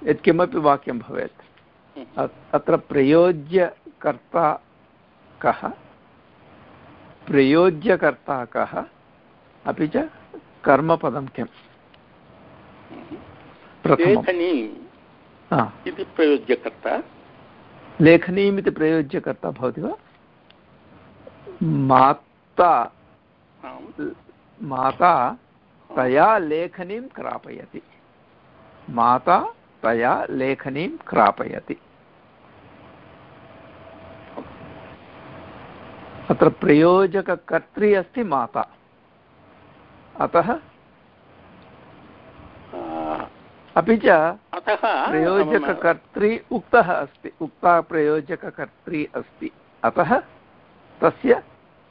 यत्किमपि वाक्यं भवेत्। अत्र प्रयोज्यकर्ता कः? प्रयोज्यकर्ता कः? अपि च कर्मपदं किम्? इति प्रयोज्यकर्ता लेखनीम् इति प्रयोज्यकर्ता? भवति वा? माता माता तया लेखनीं क्रापयति। माता तया लेखनीं क्रापयति। अत्र प्रयोजककर्त्री अस्ति माता। अतः? अपि च प्रयोजककर्त्री उक्तः अस्ति। उक्ता प्रयोजककर्त्री अस्ति। अतः तस्य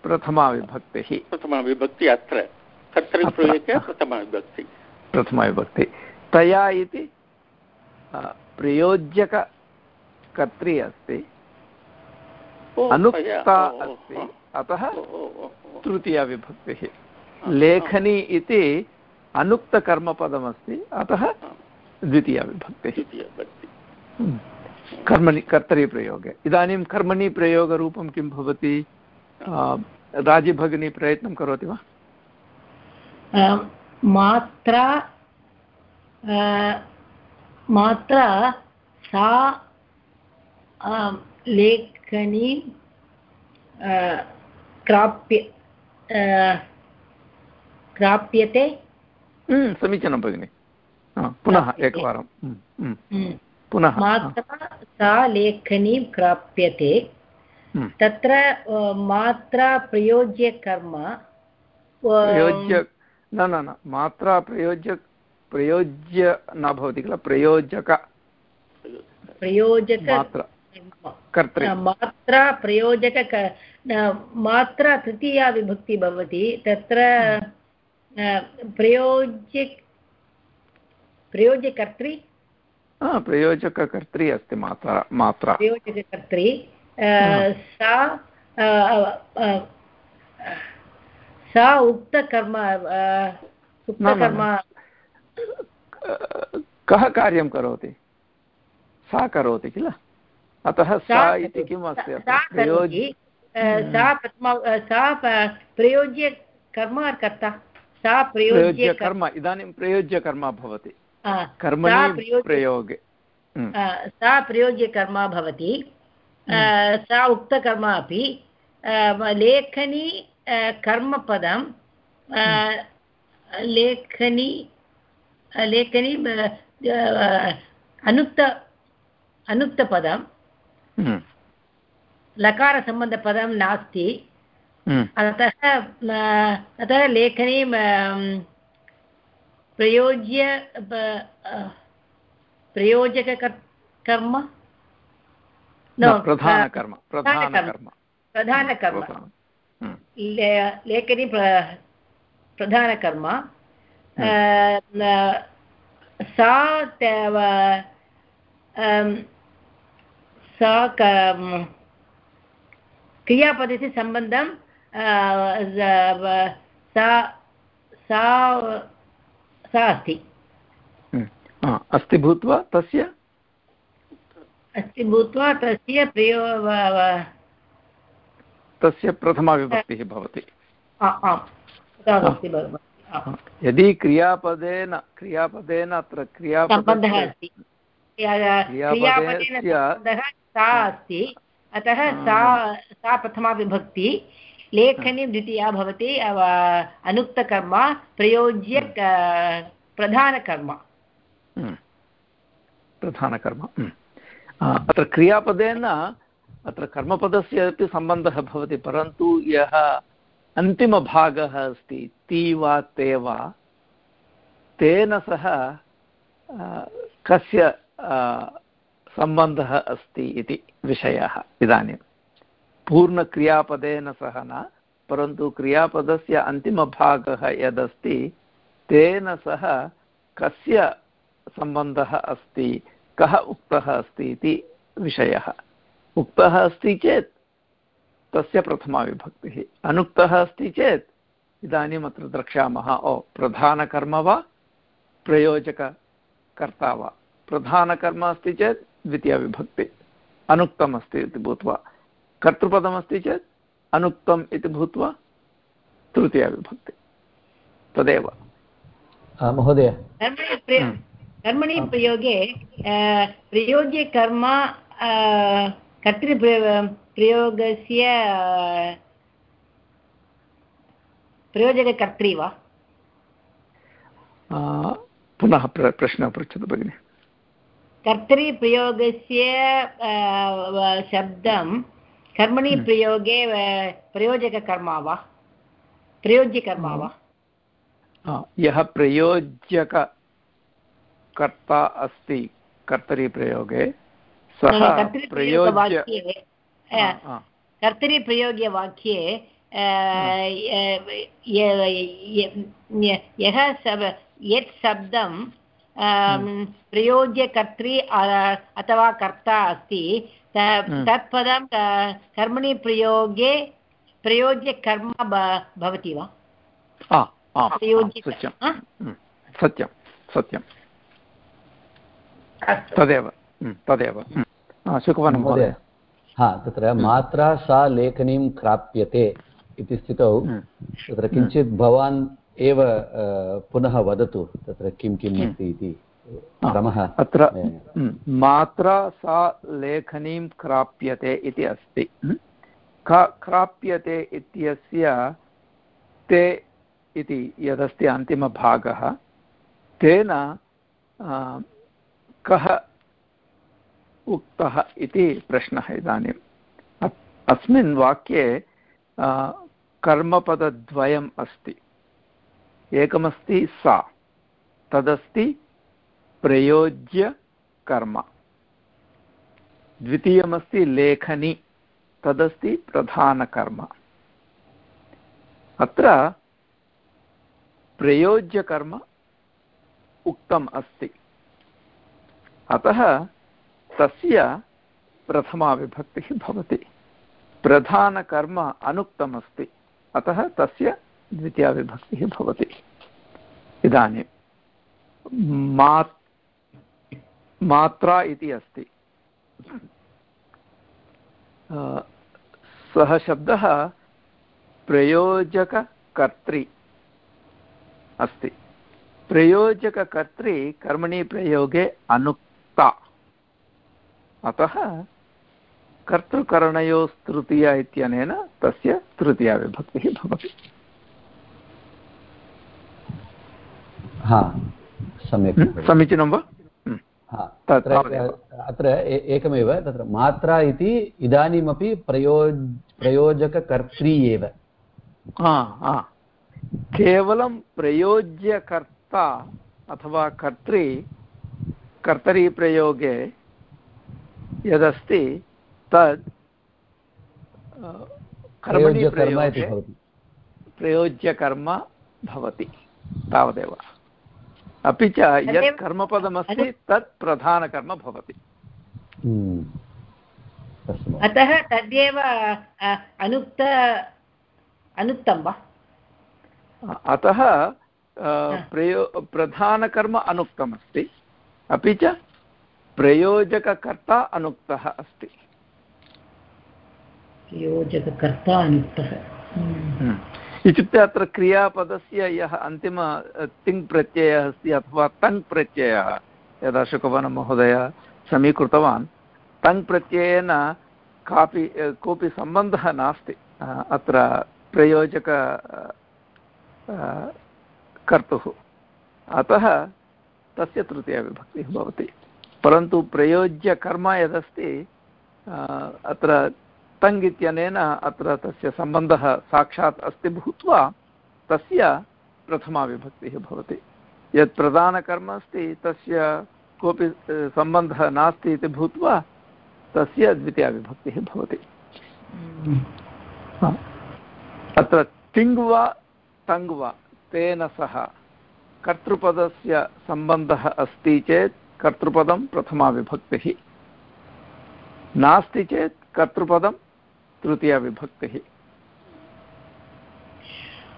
प्रथमा विभक्तिः। प्रथमा विभक्ति अत्र। कर्तृप्रयोगे प्रथमा विभक्ति। प्रथमा विभक्ति। तया इति प्रयोज्यककर्त्री अस्ति। अनुक्ता अस्ति। अतः तृतीया विभक्तिः। लेखनी इति अनुक्तकर्मपदमस्ति। अतः द्वितीया विभक्तिः हम्म। कर्मणि कर्तरीप्रयोगे इदानीं कर्मणि प्रयोगरूपं किं भवति? राजीभगिनी प्रयत्नं करोति वा? मात्रा मात्रा सा लेखनी क्राप्य क्राप्यते हम्म, समीचीनं भगिनि. पुनः एकवारं हम्म, पुनः मात्रा सा लेखनी प्राप्यते। तत्र मात्रा प्रयोज्यकर्म प्रयोज्य न न न मात्रा प्रयोज्य प्रयोज्य न भवति किल प्रयोजक प्रयोजक मात्रा प्रयोजक मात्रा तृतीया विभक्ति भवति तत्र प्रयोज्य प्रयोज्यकर्त्री प्रयोजककर्त्री अस्ति मात्रा मात्रा प्रयोजककर्त्री सा सा उक्तकर्म उक्तकर्म कः कार्यं करोति सा करोति किल अतः सा इति किम् अस्ति? सा प्रथमा सा प्रयोज्य कर्म कर्ता सा प्रयोज्य कर्म इदानीं प्रयोज्यकर्म भवति। कर्मणि प्रयोगे सा प्रयोज्यकर्म भवति। सा उक्तकर्म अपि लेखनी कर्मपदं लेखनी लेखनी अनुक्त अनुक्तपदं। हम्म। लकारसम्बन्धपदं नास्ति। हम्म। अतः अतः लेखनी प्रयोज्य प्रयोजककर्म? प्रधानकर्म प्रधानकर्म. प्रधानकर्म। लेखनी प्रधानकर्म. सा सा क्रियापदस्य सम्बन्धं सा सा सा अस्ति। अस्ति भूत्वा तस्य? अस्ति भूत्वा तस्य प्रयो तस्य प्रथमाविभक्तिः भवति। यदि क्रियापदेन क्रियापदेन अत्र क्रियापदः अस्ति। क्रियापदेन सा अस्ति। अतः सा सा प्रथमा विभक्ति लेखनी द्वितीया भवति अनुक्तकर्म प्रयोज्य हम्म। प्रधानकर्म हम्म। प्रधानकर्म। अत्र क्रियापदेन अत्र कर्मपदस्य अपि सम्बन्धः भवति परन्तु यः अन्तिमभागः अस्ति ति वा ते वा तेन सह कस्य सम्बन्धः अस्ति इति विषयः इदानीं पूर्णक्रियापदेन सह न, परन्तु क्रियापदस्य अन्तिमभागः यदस्ति, तेन सह कस्य सम्बन्धः अस्ति, कः उक्तः अस्ति इति विषयः। उक्तः अस्ति चेत् तस्य प्रथमाविभक्तिः अनुक्तः अस्ति चेत् इदानीम् अत्र द्रक्ष्यामः, ओ, प्रधानकर्म वा, प्रयोजककर्ता वा। प्रधानकर्म अस्ति चेत् द्वितीयविभक्ति अनुक्तम् अस्ति इति भूत्वा। कर्तृपदमस्ति चेत् अनुक्तम् इति भूत्वा तृतीयविभक्ति तदेव। महोदय। कर्मणि प्रयोगे प्रयोज्यकर्म कर्तृप्रयोगस्य प्रयोजककर्त्री वा? पुनः प्रश्नः पृच्छतु भगिनि। कर्तरिप्रयोगस्य शब्दं कर्मणि हम्म। प्रयोगे प्रयोजककर्म वा प्रयोज्यकर्म वा यः प्रयोज्यककर्ता अस्ति कर्तरिप्रयोगे सः कर्तरिप्रयोग्यवाक्ये यः यत् शब्दं हम्म। प्रयोज्यकर्त्री अथवा कर्ता अस्ति। हम्म। तत् पदं कर्मणि प्रयोगे प्रयोज्यकर्म भवति वा? हम्म। सत्यं सत्यं तदेव तदेव सुखवनं महोदय हा तत्र मात्रा सा लेखनीं प्राप्यते इति स्थितौ। तत्र किञ्चित् भवान् एव पुनः वदतु तत्र किं किम् हम्म। अस्ति इति क्रमः अत्र हम्म। मात्रा सा लेखनीं क्राप्यते इति अस्ति हम्म। क्राप्यते इत्यस्य ते इति यदस्ति अन्तिमभागः तेन कः उक्तः इति प्रश्नः इदानीम् अस्मिन् वाक्ये कर्मपदद्वयम् अस्ति एकमस्ति सा। तदस्ति प्रयोज्यकर्म द्वितीयमस्ति लेखनी। तदस्ति प्रधानकर्म अत्र प्रयोज्यकर्म उक्तम् अस्ति। अतः तस्य प्रथमा विभक्तिः भवति। प्रधानकर्म अनुक्तमस्ति। अतः तस्य द्वितीया विभक्तिः भवति। इदानीं मा मात्रा इति अस्ति। सः शब्दः प्रयोजककर्त्री अस्ति। प्रयोजककर्त्री कर्मणि प्रयोगे अनुक्ता। अतः कर्तृकरणयोस्तृतीया इत्यनेन तस्य तृतीया विभक्तिः भवति। हा सम्यक् समीचीनं वा? अत्र एकमेव तत्र मात्रा इति इदानीमपि प्रयोज प्रयोजककर्त्री एव। केवलं प्रयोज्यकर्ता अथवा कर्त्री कर्तरीप्रयोगे यदस्ति तत् प्रयोज्यकर्म भवति। तावदेव। अपि च यत् कर्मपदमस्ति तत् प्रधानकर्म भवति। हम्म। अतः तदेव अनुक्त अनुक्तं वा? अतः प्रयो प्रधानकर्म अनुक्तमस्ति अपि च प्रयोजककर्ता अनुक्तः अस्ति। प्रयोजककर्ता अनुक्तः। हम्म। इत्युक्ते अत्र क्रियापदस्य यः अन्तिम तिङ् प्रत्ययः अस्ति अथवा तङ् प्रत्ययः, यदा शुकवनमहोदय समीकृतवान्, तङ् प्रत्ययेन कापि कोऽपि सम्बन्धः नास्ति अत्र प्रयोजक कर्तुः। अतः तस्य तृतीयविभक्तिः भवति। परन्तु प्रयोज्यकर्म यदस्ति अत्र तङ् इत्यनेन अत्र तस्य सम्बन्धः साक्षात् अस्ति भूत्वा तस्य प्रथमा विभक्तिः भवति। यत् प्रधानकर्म अस्ति तस्य कोऽपि सम्बन्धः नास्ति इति भूत्वा तस्य द्वितीयाविभक्तिः भवति। अत्र तिङ् वा टङ् वा तेन सह कर्तृपदस्य सम्बन्धः अस्ति चेत् कर्तृपदं प्रथमाविभक्तिः नास्ति चेत् कर्तृपदं तृतीयाविभक्तिः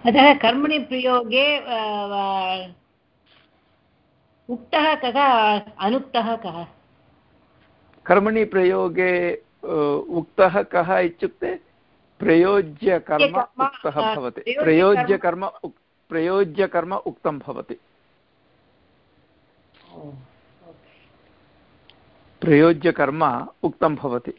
अतः कर्मणि प्रयोगे उक्तः कः अनुक्तः कः? कर्मणि प्रयोगे उक्तः कः इत्युक्ते प्रयोज्यकर्म उक्तः भवति। प्रयोज्यकर्म प्रयोज्यकर्म उक्तं भवति। प्रयोज्यकर्म उक्तं भवति।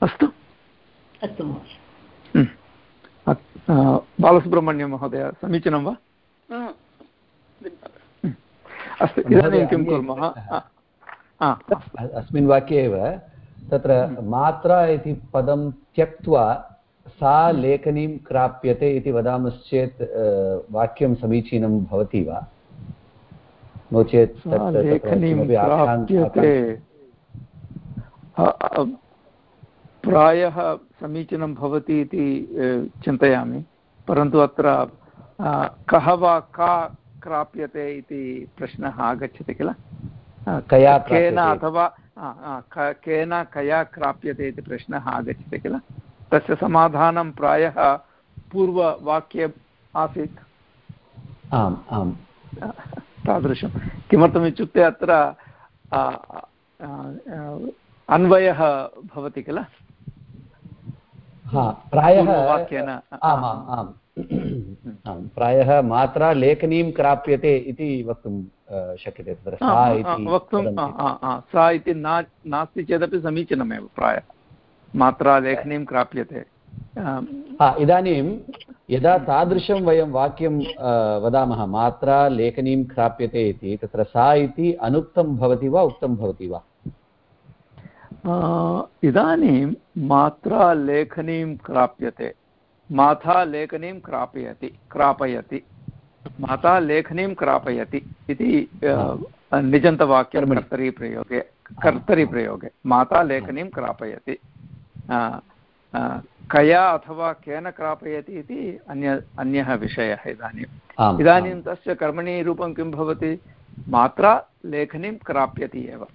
अस्तु। अस्तु बालसुब्रह्मण्यं महोदय समीचीनं वा? अस्तु इदानीं किं कुर्मः? अस्मिन् वाक्ये एव तत्र मात्रा इति पदं त्यक्त्वा सा लेखनीं क्राप्यते इति वदामश्चेत् वाक्यं समीचीनं भवति वा? नो चेत् प्रायः समीचीनं भवति इति चिन्तयामि परन्तु अत्र कः वा का क्राप्यते इति प्रश्नः आगच्छति किल? कया केन अथवा केन कया क्राप्यते इति प्रश्नः आगच्छति किल? तस्य समाधानं प्रायः पूर्ववाक्ये आसीत्। आम् आम्। तादृशं। किमर्थमित्युक्ते अत्र अन्वयः भवति किल? प्रायः आमाम् आम्। आम् प्रायः मात्रा लेखनीं क्राप्यते इति वक्तुं शक्यते तत्र सा इति वक्तुं सा इति नास्ति चेदपि समीचीनमेव प्रायः। मात्रा लेखनीं प्राप्यते इदानीं यदा तादृशं वयं वाक्यं वदामः मात्रा लेखनीं प्राप्यते इति तत्र सा इति अनुक्तं भवति वा उक्तं भवति वा? इदानीं मात्रा लेखनीं प्राप्यते माता लेखनीं क्रापयति क्रापयति। माता लेखनीं क्रापयति इति निजन्तवाक्यं कर्तरीप्रयोगे कर्तरीप्रयोगे। माता लेखनीं क्रापयति कया अथवा केन क्रापयति इति अन्य अन्यः विषयः इदानीम् इदानीं तस्य कर्मणि रूपं किं भवति? मात्रा लेखनीं क्राप्यति एव।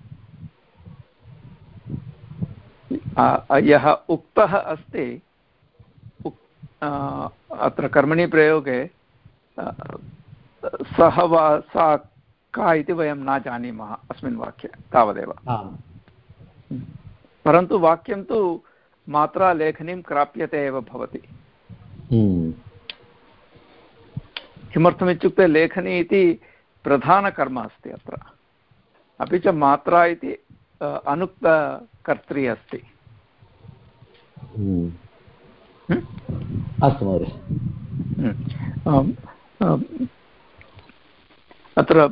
यः उक्तः अस्ति अत्र कर्मणि प्रयोगे सः वा सा का इति वयं न जानीमः अस्मिन् वाक्ये तावदेव परन्तु वाक्यं तु मात्रा लेखनीं क्राप्यते एव भवति हम्म। किमर्थमित्युक्ते लेखनी इति प्रधानकर्म अस्ति अत्र अपि च मात्रा इति अनुक्तकर्त्री अस्ति। अस्तु महोदय। अत्र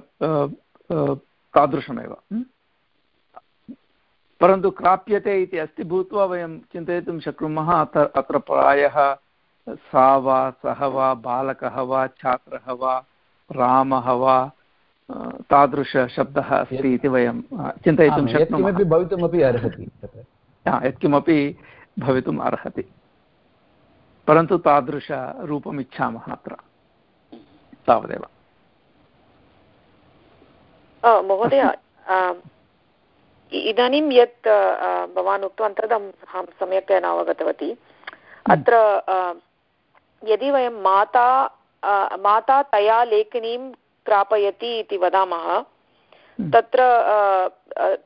तादृशमेव। परन्तु क्राप्यते इति अस्ति भूत्वा वयं चिन्तयितुं शक्नुमः अत्र अत्र प्रायः सा वा सः वा बालकः वा छात्रः वा रामः वा तादृशशब्दः अस्ति इति वयं चिन्तयितुं शक्नुमः। भवितुमपि अर्हति यत्किमपि भवितुम् अर्हति। परन्तु तादृशरूपम् इच्छामः अत्र। तावदेव। महोदय इदानीं यत् भवान् उक्तवान् तद् अहं सम्यक्तया न अवगतवती। अत्र यदि वयं माता माता तया लेखनीं प्रापयति इति वदामः तत्र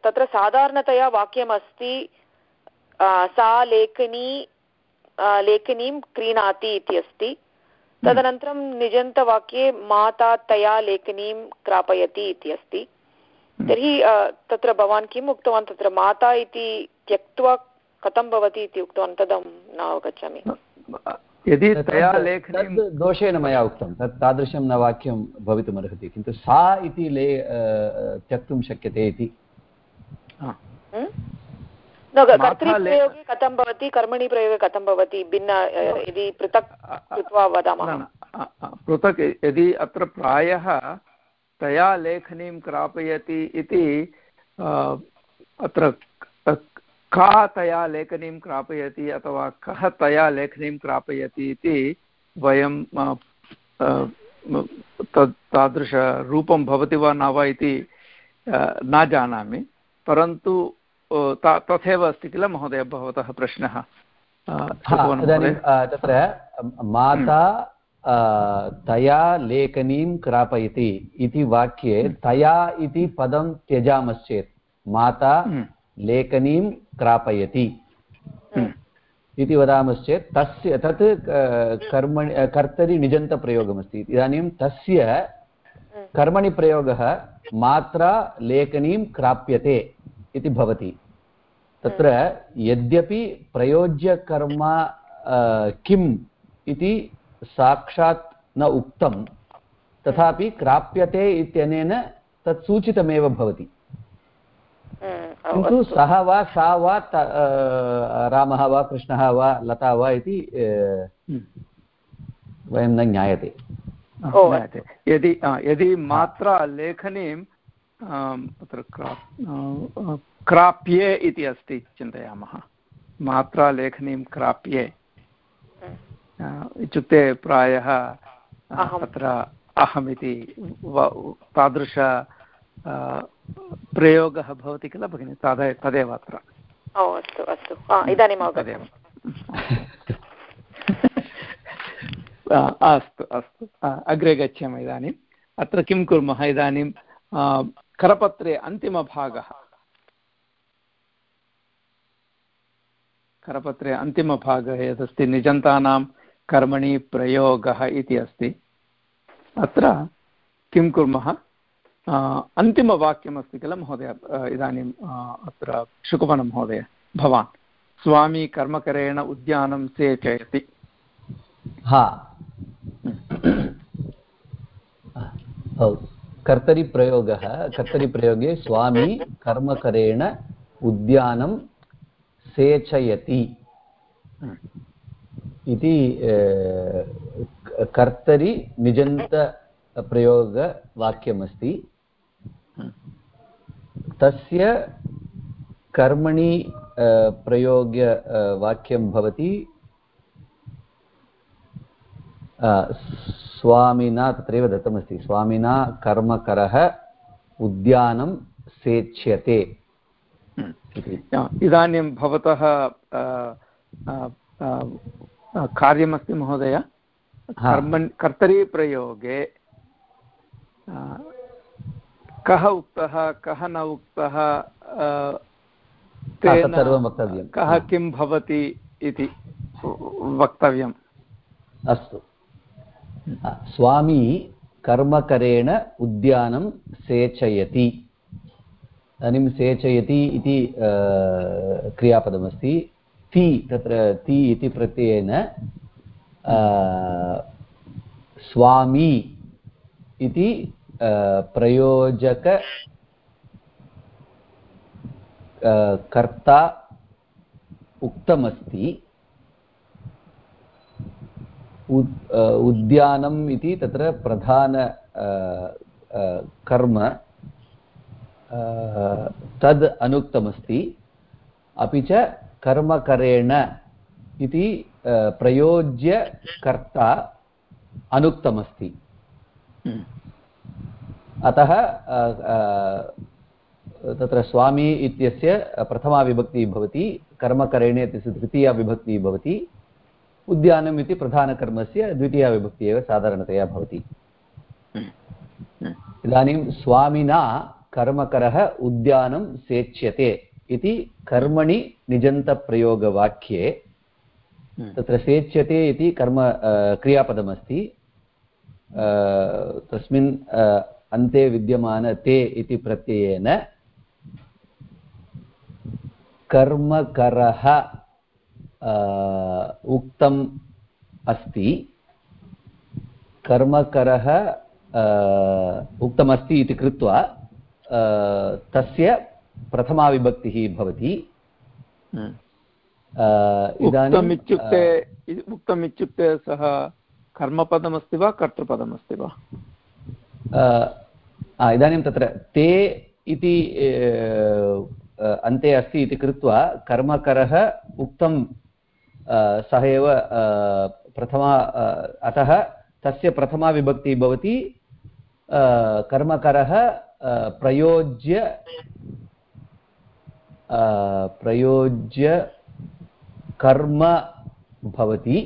तत्र साधारणतया वाक्यमस्ति सा लेखनी लेखनीं क्रीणाति इति अस्ति। तदनन्तरं निजन्तवाक्ये माता तया लेखनीं क्रापयति इति अस्ति। तर्हि तत्र भवान् किम् उक्तवान्? तत्र माता इति त्यक्त्वा कथं भवति इति उक्तवान्? तदहं न अवगच्छामि। यदि तया लेखनीं दोषेण मया उक्तं। तत् तादृशं न वाक्यं भवितुमर्हति किन्तु सा इति ले त्यक्तुं शक्यते इति। माता कर्तृप्रयोगे कथं भवति? कर्मणि प्रयोगे कथं भवति? भिन्न यदि पृथक् कृत्वा वदामः। पृथक् यदि अत्र प्रायः तया लेखनीं प्रापयति इति अत्र का तया लेखनीं प्रापयति अथवा कः तया लेखनीं प्रापयति इति वयं तत् तादृशरूपं भवति वा न वा इति न जानामि। परन्तु तथैव अस्ति किल महोदय भवतः प्रश्नः? इदानीं तत्र माता तया लेखनीं क्रापयति इति वाक्ये तया इति पदं त्यजामश्चेत्। माता हम्म, लेखनीं क्रापयति हम्म, इति वदामश्चेत् तस्य तत् कर्मणि कर्तरि निजन्तप्रयोगमस्ति। इदानीं तस्य कर्मणि प्रयोगः मात्रा लेखनीं क्राप्यते। इति भवति। तत्र यद्यपि प्रयोज्यकर्म किम् इति साक्षात् न उक्तं तथापि क्राप्यते इत्यनेन तत् सूचितमेव भवति। हम्म, किन्तु सः वा सा वा रामः वा कृष्णः वा लता वा इति हम्म। वयं न ज्ञायते। यदि यदि मात्रा लेखनीं तत्र क्राप्ये इति अस्ति चिन्तयामः। मात्रा लेखनीं क्राप्ये। इत्युक्ते प्रायः तत्र अहमिति तादृश प्रयोगः भवति किल भगिनि? तदे तदेव अत्र। ओ अस्तु अस्तु। इदानीम् तदेव। अस्तु अस्तु। अग्रे गच्छामः इदानीम्। अत्र किं कुर्मः इदानीं करपत्रे अन्तिमभागः। करपत्रे अन्तिमभागः यदस्ति निजन्तानां कर्मणि प्रयोगः इति अस्ति। अत्र किं कुर्मः? अन्तिमवाक्यमस्ति किल महोदय? इदानीम् अत्र शुकुवनमहोदय भवान्, स्वामी कर्मकरेण उद्यानं सेचयति। हा, कर्तरिप्रयोगः, कर्तरिप्रयोगे स्वामी कर्मकरेण उद्यानं सेचयति इति कर्तरि निजन्तप्रयोगवाक्यमस्ति तस्य कर्मणि अ, प्रयोग्य अ, वाक्यं भवति स्वामिना तत्रैव दत्तमस्ति। स्वामिना कर्मकरः उद्यानं सेच्यते इदानीं भवतः कार्यमस्ति महोदय। कर्मन् कर्तरीप्रयोगे आ, कः उक्तः कः न उक्तः। कः किं भवति इति वक्तव्यम्। अस्तु। स्वामी कर्मकरेण उद्यानं सेचयति। इदानीं सेचयति इति क्रियापदमस्ति। ति तत्र, ति इति प्रत्ययेन स्वामी इति प्रयोजक कर्ता उक्तमस्ति। उद् उद्यानम् इति तत्र प्रधान कर्म। तद् अनुक्तमस्ति। अपि च कर्मकरेण इति अ, प्रयोज्यकर्ता अनुक्तमस्ति। अतः तत्र स्वामी इत्यस्य प्रथमा विभक्तिः भवति कर्मकरेणे इत्यस्य तृतीया विभक्तिः भवति। उद्यानम् इति प्रधानकर्मस्य द्वितीया विभक्तिः एव साधारणतया भवति। इदानीं स्वामिना कर्मकरः उद्यानं सेच्यते इति कर्मणि निजन्तप्रयोगवाक्ये तत्र सेच्यते इति कर्म क्रियापदमस्ति तस्मिन् अन्ते विद्यमान ते इति प्रत्ययेन कर्मकरः उक्तम् अस्ति कर्मकरः उक्तमस्ति इति कृत्वा तस्य प्रथमा विभक्तिः भवति। उक्तम् इत्युक्ते उक्तम् इत्युक्ते सः कर्मपदमस्ति वा कर्तृपदमस्ति वा? इदानीं तत्र ते इति अन्ते अस्ति इति कृत्वा कर्मकरः उक्तं सः एव प्रथमा अतः तस्य प्रथमा विभक्तिः भवति। कर्मकरः प्रयोज्य प्रयोज्य कर्म भवति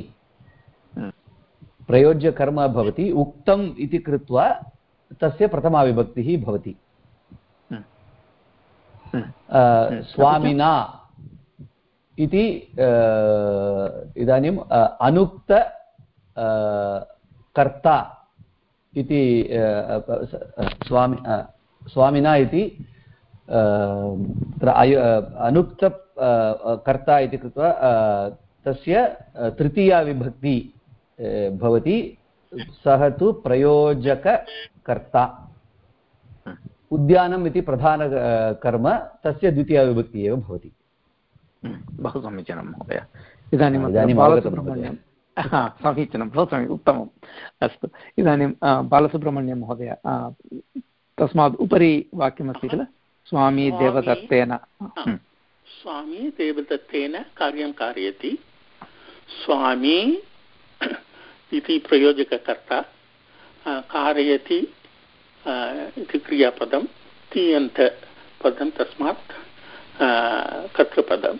प्रयोज्यकर्म भवति उक्तम् इति कृत्वा तस्य प्रथमाविभक्तिः भवति स्वामिना इति इदानीम् अनुक्त कर्ता इति स्वामि स्वामिना इति अनुक्त कर्ता इति कृत्वा तस्य तृतीया विभक्ति भवति। सः तु प्रयोजककर्ता उद्यानम् इति प्रधान कर्म तस्य द्वितीया एव भवति। बहु समीचीनं महोदय। इदानीम् इदानीं समीचीनं बहु समीचीनम् उत्तमम्। अस्तु। इदानीं बालसुब्रह्मण्यं महोदय तस्मात् उपरि वाक्यमस्ति किल? स्वामी देवदत्तेन। स्वामी देवदत्तेन कार्यं कारयति। स्वामी इति प्रयोजककर्ता कारयति इति क्रियापदं तीयन्तपदं तस्मात् कर्तृपदं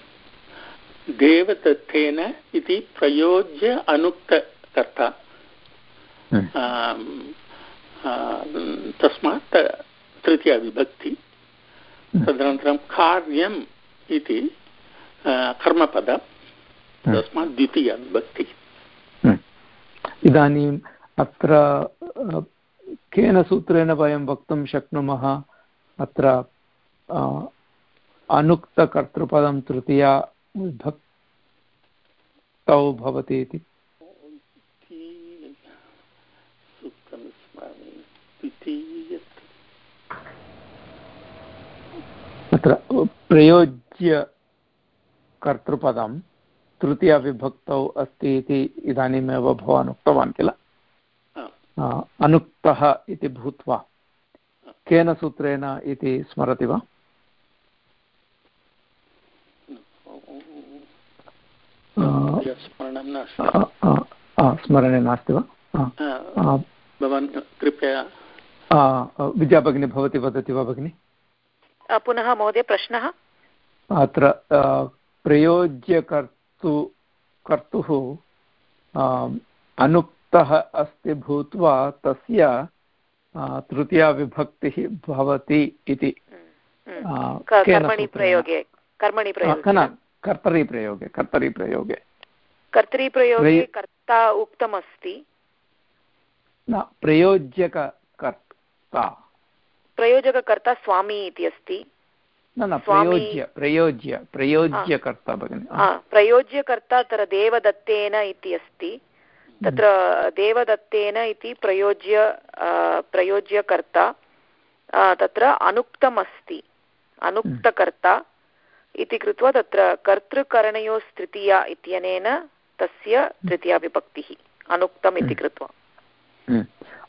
देवदत्तेन इति प्रयोज्य अनुक्तकर्ता। तस्मात् तृतीया विभक्ति तदनन्तरं कार्यम् इति कर्मपदं तस्मात् द्वितीया विभक्तिः इदानीम् अत्र केन सूत्रेण वयं वक्तुं शक्नुमः अत्र अनुक्तकर्तृपदं तृतीया विभक्तौ भवति इति अत्र प्रयोज्य कर्तृपदं तृतीयविभक्तौ अस्ति इति इदानीमेव भवान् उक्तवान् किल? अनुक्तः इति भूत्वा। केन सूत्रेण इति स्मरति वा? स्मरणे नास्ति। वा? भवान् कृपया विद्याभगिनी भवती वदति वा भगिनि? पुनः महोदय प्रश्नः? अत्र प्रयोज्यकर्तु कर्तुः अनुक्तः अस्ति भूत्वा तस्य तृतीया विभक्तिः भवति इति। कर्तरीप्रयोगे कर्तरीप्रयोगे कर्तरीप्रयोगे कर्ता उक्तमस्ति। न प्रयोज्यककर्ता। प्रयोजककर्ता स्वामी इति अस्ति न न प्रयोज्य प्रयोज्य प्रयोज्यकर्ता भगिनि प्रयोज्यकर्ता तत्र देवदत्तेन इति अस्ति तत्र देवदत्तेन इति प्रयोज्य प्रयोज्यकर्ता तत्र अनुक्तमस्ति अनुक्तकर्ता इति कृत्वा तत्र कर्तृकरणयोस्तृतीया इत्यनेन तस्य तृतीया विभक्तिः अनुक्तम् इति कृत्वा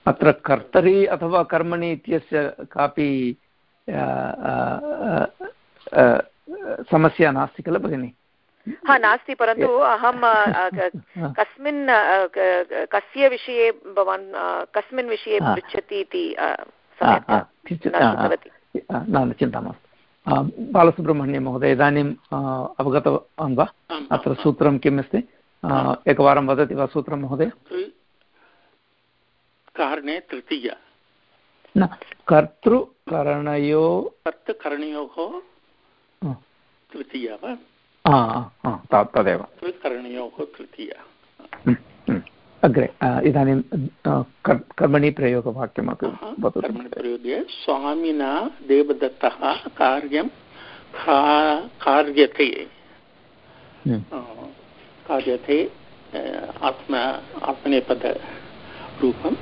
अत्र कर्तरि अथवा कर्मणि इत्यस्य कापि समस्या नास्ति किल भगिनि? हा नास्ति परन्तु अहं कस्मिन् कस्य विषये भवान् कस्मिन् विषये पृच्छति इति न चिन्ता मास्तु। बालसुब्रह्मण्यं महोदय इदानीम् अवगतवान् वा? अत्र सूत्रं किम् अस्ति? एकवारं वदति वा सूत्रं महोदय? कारणे तृतीया। न कर्तृकरणयो कर्तृकरणयोः तृतीया वा? तदेव। कर्तृकरणयोः तृतीया। अग्रे इदानीं कर्मणि प्रयोगवाक्यमपि कर्मणि प्रयोगे स्वामिना देवदत्तः कार्यं कार्यते। कार्यते आत्म आत्मनेपदरूपं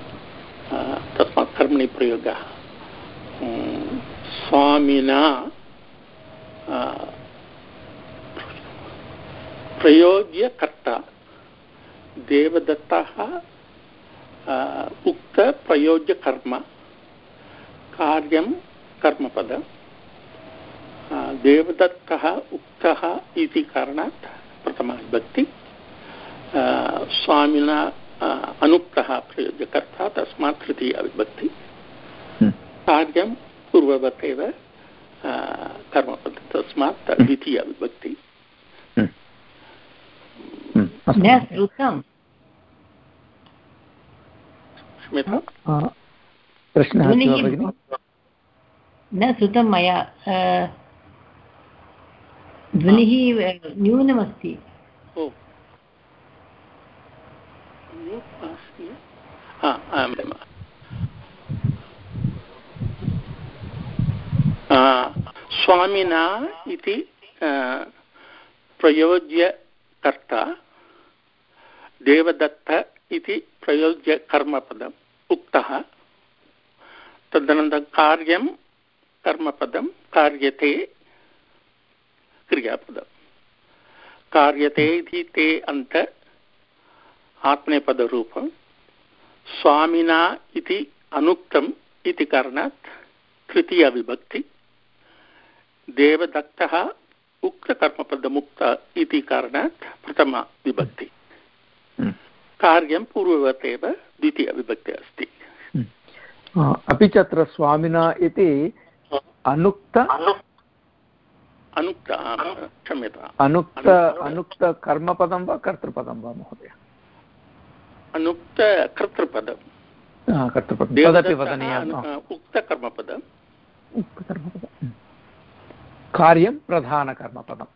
तस्मात् कर्मणि प्रयोगः स्वामिना प्रयोज्यकर्ता, देवदत्तः उक्तप्रयोज्यकर्म कार्यं कर्मपद देवदत्तः उक्तः इति कारणात् प्रथमाविभक्ति स्वामिना अनुक्तः प्रयोज्यकर्ता तस्मात् तृतीया कार्यं पूर्ववत् एव कर्मपद तस्मात् द्वितीया विभक्ति न प्रश्नः न श्रुतं मया। ध्वनिः न्यूनमस्ति। स्वामिना इति प्रयोज्यकर्ता, देवदत्त इति प्रयोज्यकर्मपदम् उक्तः। तदनन्तरं कार्यं, कर्मपदं, कार्यते क्रियापदं कार्यते इति ते अन्त आत्मनेपदरूपं स्वामिना इति अनुक्तम् इति कारणात् तृतीयविभक्ति देवदत्तः उक्तकर्मपदमुक्त इति कारणात् प्रथमविभक्ति हम्म। कार्यं पूर्ववत् एव द्वितीयविभक्ति अस्ति। हम्म। अपि च अत्र स्वामिना इति अनुक्त अनुक्त क्षम्यता अनुक्त अनुक्तकर्मपदं वा कर्तृपदं वा महोदय? अनुक्तकर्तृपदं उक्तकर्मपदम् उक्तकर्मपदम् कार्यं प्रधानकर्मपदं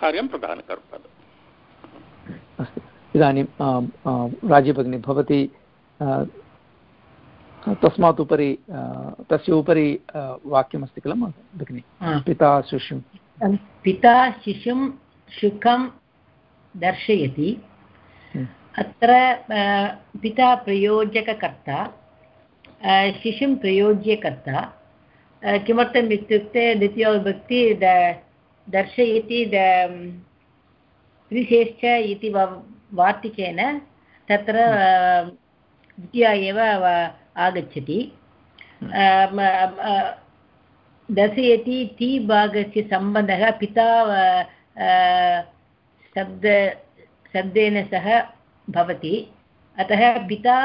कार्यं प्रधानकर्मपदम् अस्तु। इदानीं राजीभगिनी भवती तस्मात् उपरि तस्य उपरि वाक्यमस्ति किल भगिनि? पिता शिशुं पिता शिशुं शुकं दर्शयति। हम्म। अत्र पिता प्रयोजककर्ता शिशुं प्रयोज्यकर्ता किमर्थम् इत्युक्ते द्वितीयविभक्ति दर्शयति त्रिशेश्च इति वार्तिकेन तत्र द्वितीया एव आगच्छति। दर्शयति ति भागस्य सम्बन्धः पिता शब्द शब्देन सह भवति। अतः पिता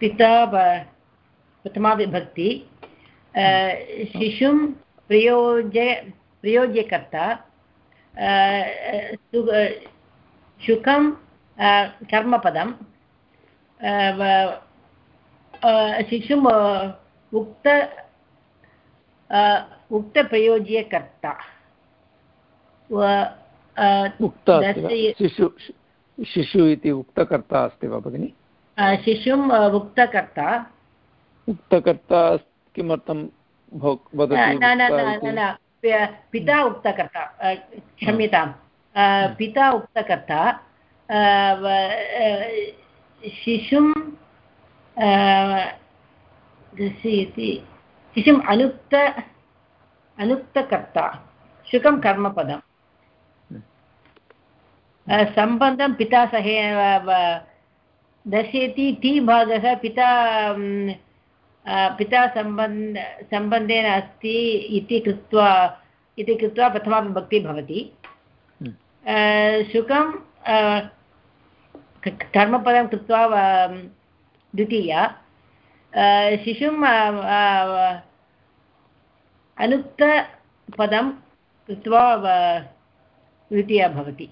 पिता प्रथमा विभक्ति। शिशुं प्रयोज्य प्रयोज्यकर्ता। शुकं कर्मपदं। शिशुम् उक्त उक्तप्रयोज्यकर्ता। उक्त शिशु शिशु इति उक्तकर्ता अस्ति वा भगिनि? शिशुम् उक्तकर्ता। उक्तकर्ता किमर्थं पिता उक्तकर्ता क्षम्यतां पिता उक्तकर्ता शिशुं इति शिशुम् अनुक्त अनुक्तकर्ता शुकं कर्मपदं सम्बन्धं पिता सह दर्शयति टी भागः पिता पिता सम्बन्ध सम्बन्धेन अस्ति इति कृत्वा इति कृत्वा प्रथमाविभक्तिः भवति हम्म। शुकं कर्मपदं कृत्वा द्वितीया शिशुं अनुक्तपदं कृत्वा द्वितीया भवति।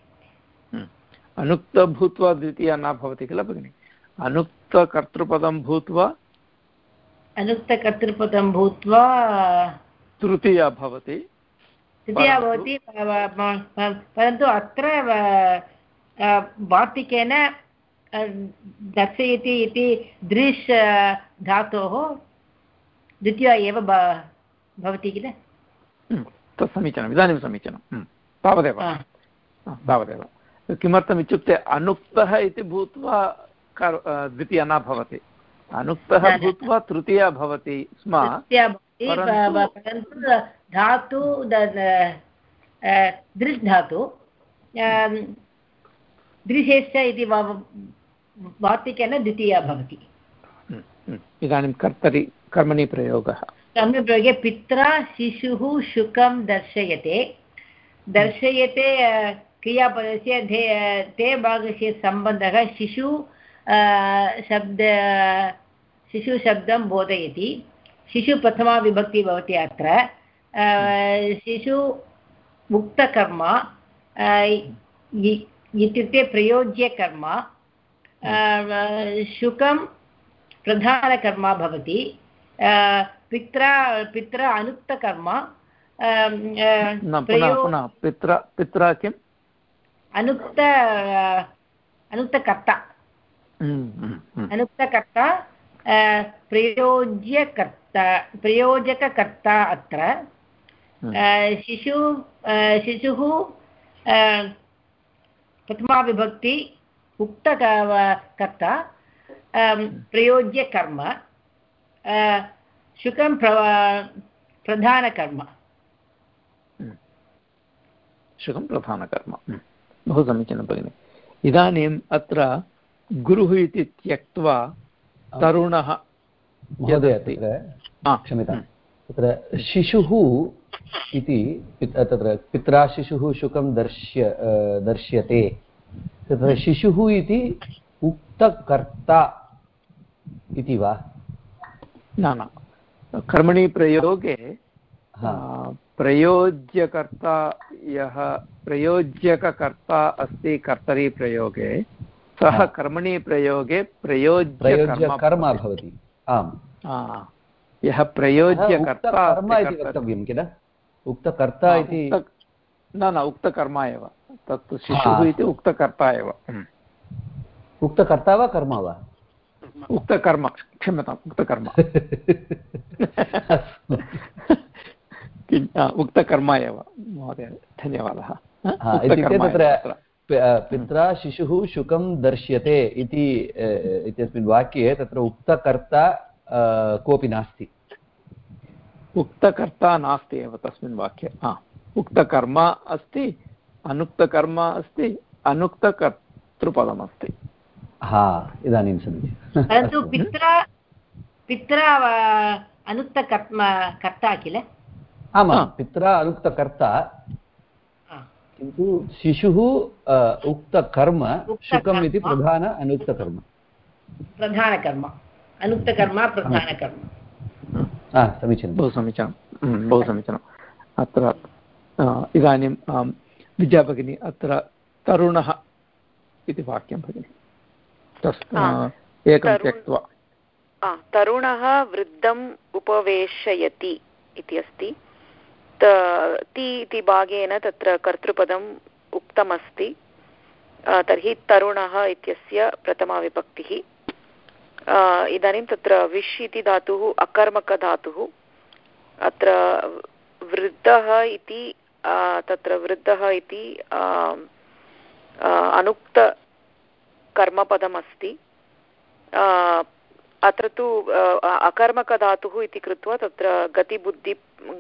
अनुक्त भूत्वा द्वितीया न भवति किल भगिनि? अनुक्तकर्तृपदं भूत्वा अनुक्तकर्तृपदं भूत्वा तृतीया भवति। तृतीया भवति परन्तु अत्र वार्तिकेन दर्शयति इति दृश् धातोः द्वितीया एव भवति किल? तत् समीचीनम् इदानीं समीचीनं। तावदेव। तावदेव। किमर्थम् इत्युक्ते अनुक्तः इति भूत्वा द्वितीया न भवति। अनुक्तः भूत्वा तृतीया भवति स्म परन्तु धातु दृश् धातु दृशेश्च इति वार्तिकेन द्वितीया भवति। हम्म, हम्म। इदानीं कर्तरि कर्मणि प्रयोगः। कर्मप्रयोगे पित्रा शिशुः शुकं दर्शयते। दर्शयते क्रियापदस्य ते ते भागस्य सम्बन्धः शिशु शब्द शिशुशब्दं बोधयति। शिशु प्रथमा विभक्ति भवति अत्र। शिशु मुक्तकर्म इत्युक्ते प्रयोज्यकर्म शुकं प्रधानकर्म भवति। पित्रा पित्रा अनुक्तकर्म पित्रा पित्रा किम्? अनुक्त अनुक्तकर्ता। अनुक्तकर्ता प्रयोज्यकर्ता प्रयोजककर्ता अत्र शिशु शिशुः प्रथमाविभक्ति उक्तकर्ता प्रयोज्यकर्म शुकं प्र प्रधानकर्म शुकं प्रधानकर्म बहु समीचीनं भगिनि। इदानीम् अत्र गुरुः इति त्यक्त्वा तरुणः यदति क्षम्यतां तत्र शिशुः इति तत्र पित्रा शिशुः शुकं दर्श्य दर्श्यते। तत्र शिशुः इति उक्तकर्ता इति वा? न न। कर्मणि प्रयोगे प्रयोज्यकर्ता यः प्रयोज्यककर्ता अस्ति कर्तरि प्रयोगे सः कर्मणि प्रयोगे प्रयोज्य कर्म भवति। आम्। यः प्रयोज्यकर्ता इति वक्तव्यं किल? उक्तकर्ता इति न न उक्तकर्म एव। तत् शिशुः इति उक्तकर्ता एव। हम्म। उक्तकर्ता वा कर्म वा? उक्तकर्म क्षम्यताम् उक्तकर्म। उक्तकर्म एव महोदय धन्यवादः इत्युक्ते तत्र पित्रा शिशुः शुकं दर्श्यते इति इत्यस्मिन् वाक्ये तत्र उक्तकर्ता कोऽपि नास्ति। उक्तकर्ता नास्ति एव तस्मिन् वाक्ये हा। उक्तकर्म अस्ति अनुक्तकर्म अस्ति अनुक्तकर्तृपदमस्ति। हा इदानीं समीचीनं परन्तु पित्रा पित्रा अनुक्तकर्म कर्ता किल? आमां पित्रा अनुक्तकर्ता। किन्तु शिशुः उक्तकर्म शुकम् इति प्रधान अनुक्तकर्म। प्रधानकर्म। अनुक्तकर्म प्रधानकर्म। समीचीनं। बहु समीचीनं। हम्म, बहु समीचीनम् अत्र इदानीं विद्याभगिनी अत्र तरुणः इति वाक्यं भगिनि। एकं त्यक्त्वा। तरुणः वृद्धम् उपवेशयति इति अस्ति। ति इति भागेन तत्र कर्तृपदम् उक्तमस्ति। तर्हि तरुणः इत्यस्य प्रथमाविभक्तिः इदानीं तत्र विश् इति धातुः अकर्मकधातुः अत्र वृद्धः इति तत्र वृद्धः इति अनुक्तकर्मपदमस्ति। अत्र तु अकर्मकधातुः इति कृत्वा तत्र गतिबुद्धि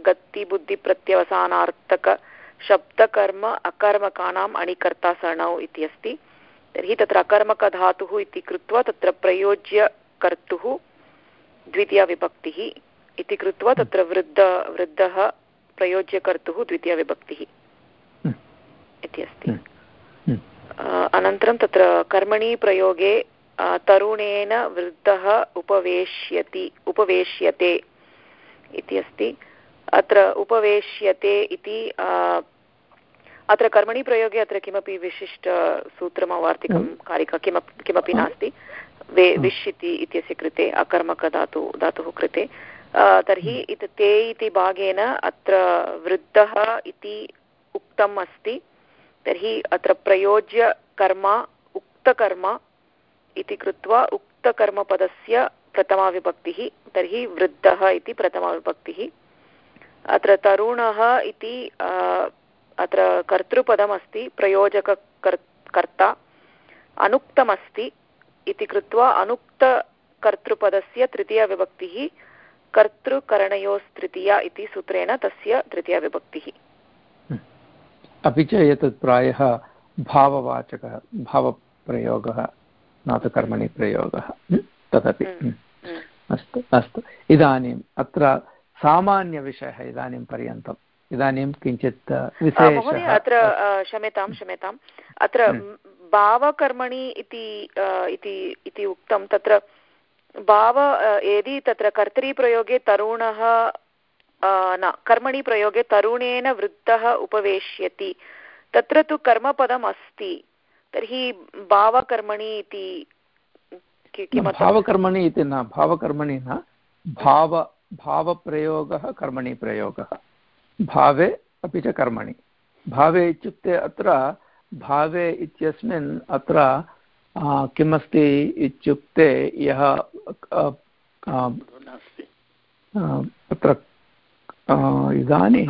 गतिबुद्धिप्रत्यवसानार्थकशब्दकर्म अकर्मकाणाम् अणिकर्ता सरणौ इति अस्ति तर्हि तत्र अकर्मकधातुः इति कृत्वा तत्र प्रयोज्य कर्तुः द्वितीयाविभक्तिः इति कृत्वा तत्र वृद्ध वृद्धः प्रयोज्यकर्तुः द्वितीयविभक्तिः हम्म। इति अस्ति हम्म। हम्म। अनन्तरं तत्र कर्मणि प्रयोगे तरुणेन वृद्धः उपवेश्यति उपवेश्यते इति अस्ति अत्र उपवेश्यते इति अत्र कर्मणि प्रयोगे अत्र किमपि विशिष्टसूत्रमवार्तिकं हम्म। कारिका किमपि किमपि हम्म। नास्ति वे हम्म। विश् इति इत्यस्य कृते अकर्मकधातु धातुः कृते तर्हि इत ते इति भागेन अत्र वृद्धः इति उक्तम् अस्ति तर्हि अत्र प्रयोज्य कर्म उक्तकर्म इति कृत्वा उक्तकर्मपदस्य प्रथमाविभक्तिः, तर्हि वृद्धः इति प्रथमाविभक्तिः। अत्र तरुणः इति अत्र कर्तृपदमस्ति प्रयोजककर् कर्ता अनुक्तमस्ति इति कृत्वा अनुक्तकर्तृपदस्य तृतीयविभक्तिः, कर्तृकरणयोस्तृतीया इति सूत्रेण तस्य तृतीया विभक्तिः अपि च एतत् प्रायः भाववाचकः, भावप्रयोगः। न तु कर्मणि प्रयोगः तदपि अस्तु अस्तु। इदानीम् अत्र सामान्यविषयः इदानीं पर्यन्तम्। इदानीं किञ्चित् अत्र क्षम्यतां क्षम्यताम् अत्र भावकर्मणि इति इति उक्तं। तत्र भाव यदि तत्र कर्तरीप्रयोगे तरुणः न कर्मणि प्रयोगे तरुणेन वृद्धः उपवेश्यति तत्र तु कर्मपदम् अस्ति तर्हि भावकर्मणि इति भावकर्मणि इति न भावकर्मणि न भाव भावप्रयोगः कर्मणि प्रयोगः। भावे अपि च कर्मणि। भावे इत्युक्ते अत्र भावे इत्यस्मिन् अत्र किमस्ति इत्युक्ते यः अत्र इदानीं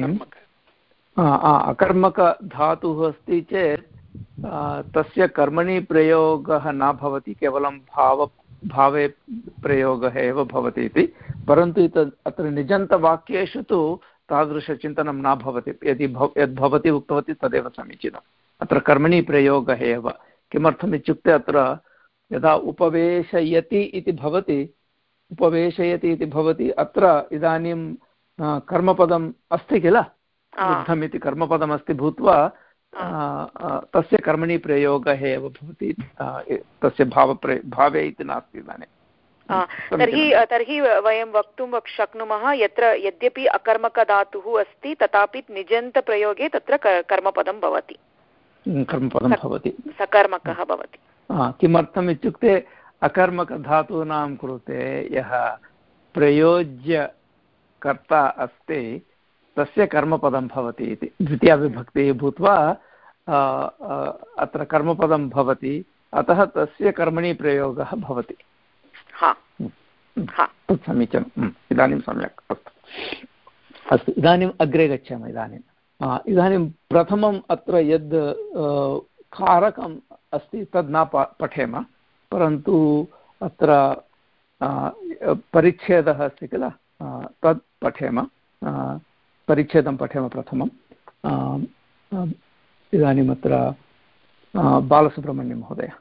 अकर्मकधातुः अस्ति चेत् तस्य कर्मणि प्रयोगः न भवति केवलं भाव भावे प्रयोगः एव भवति इति। परन्तु अत्र निजन्तवाक्येषु तु तादृशचिन्तनं न भवति। यदि भव यद्भवती उक्तवती तदेव समीचीनम्। अत्र कर्मणि प्रयोगः एव। किमर्थम् इत्युक्ते अत्र यदा उपवेशयति इति भवति उपवेशयति इति भवति अत्र इदानीं कर्मपदम् अस्ति किल? युद्धम् इति कर्मपदमस्ति भूत्वा तस्य कर्मणि प्रयोगः एव भवति तस्य भावप्र भावे इति नास्ति इदानीं। तर्हि तर्हि वयं वक्तुं शक्नुमः यत्र यद्यपि अकर्मकधातुः अस्ति तथापि निजन्तप्रयोगे तत्र कर्मपदं भवति। कर्मपदं भवति। सकर्मकः भवति। किमर्थम् इत्युक्ते अकर्मकधातूनां कृते यः प्रयोज्यकर्ता अस्ति तस्य कर्मपदं भवति इति। द्वितीयाविभक्तिः भूत्वा अत्र कर्मपदं भवति अतः तस्य कर्मणि प्रयोगः भवति। तत् समीचीनम् इदानीं सम्यक् अस्तु। अस्तु इदानीम् अग्रे गच्छामः इदानीम् इदानीं प्रथमम् अत्र यद् कारकम् अस्ति तद् न पठेम। परन्तु अत्र परिच्छेदः अस्ति किल? तत् पठेम। परिच्छेदं पठेम प्रथमम् इदानीम् अत्र बालसुब्रह्मण्यं महोदय.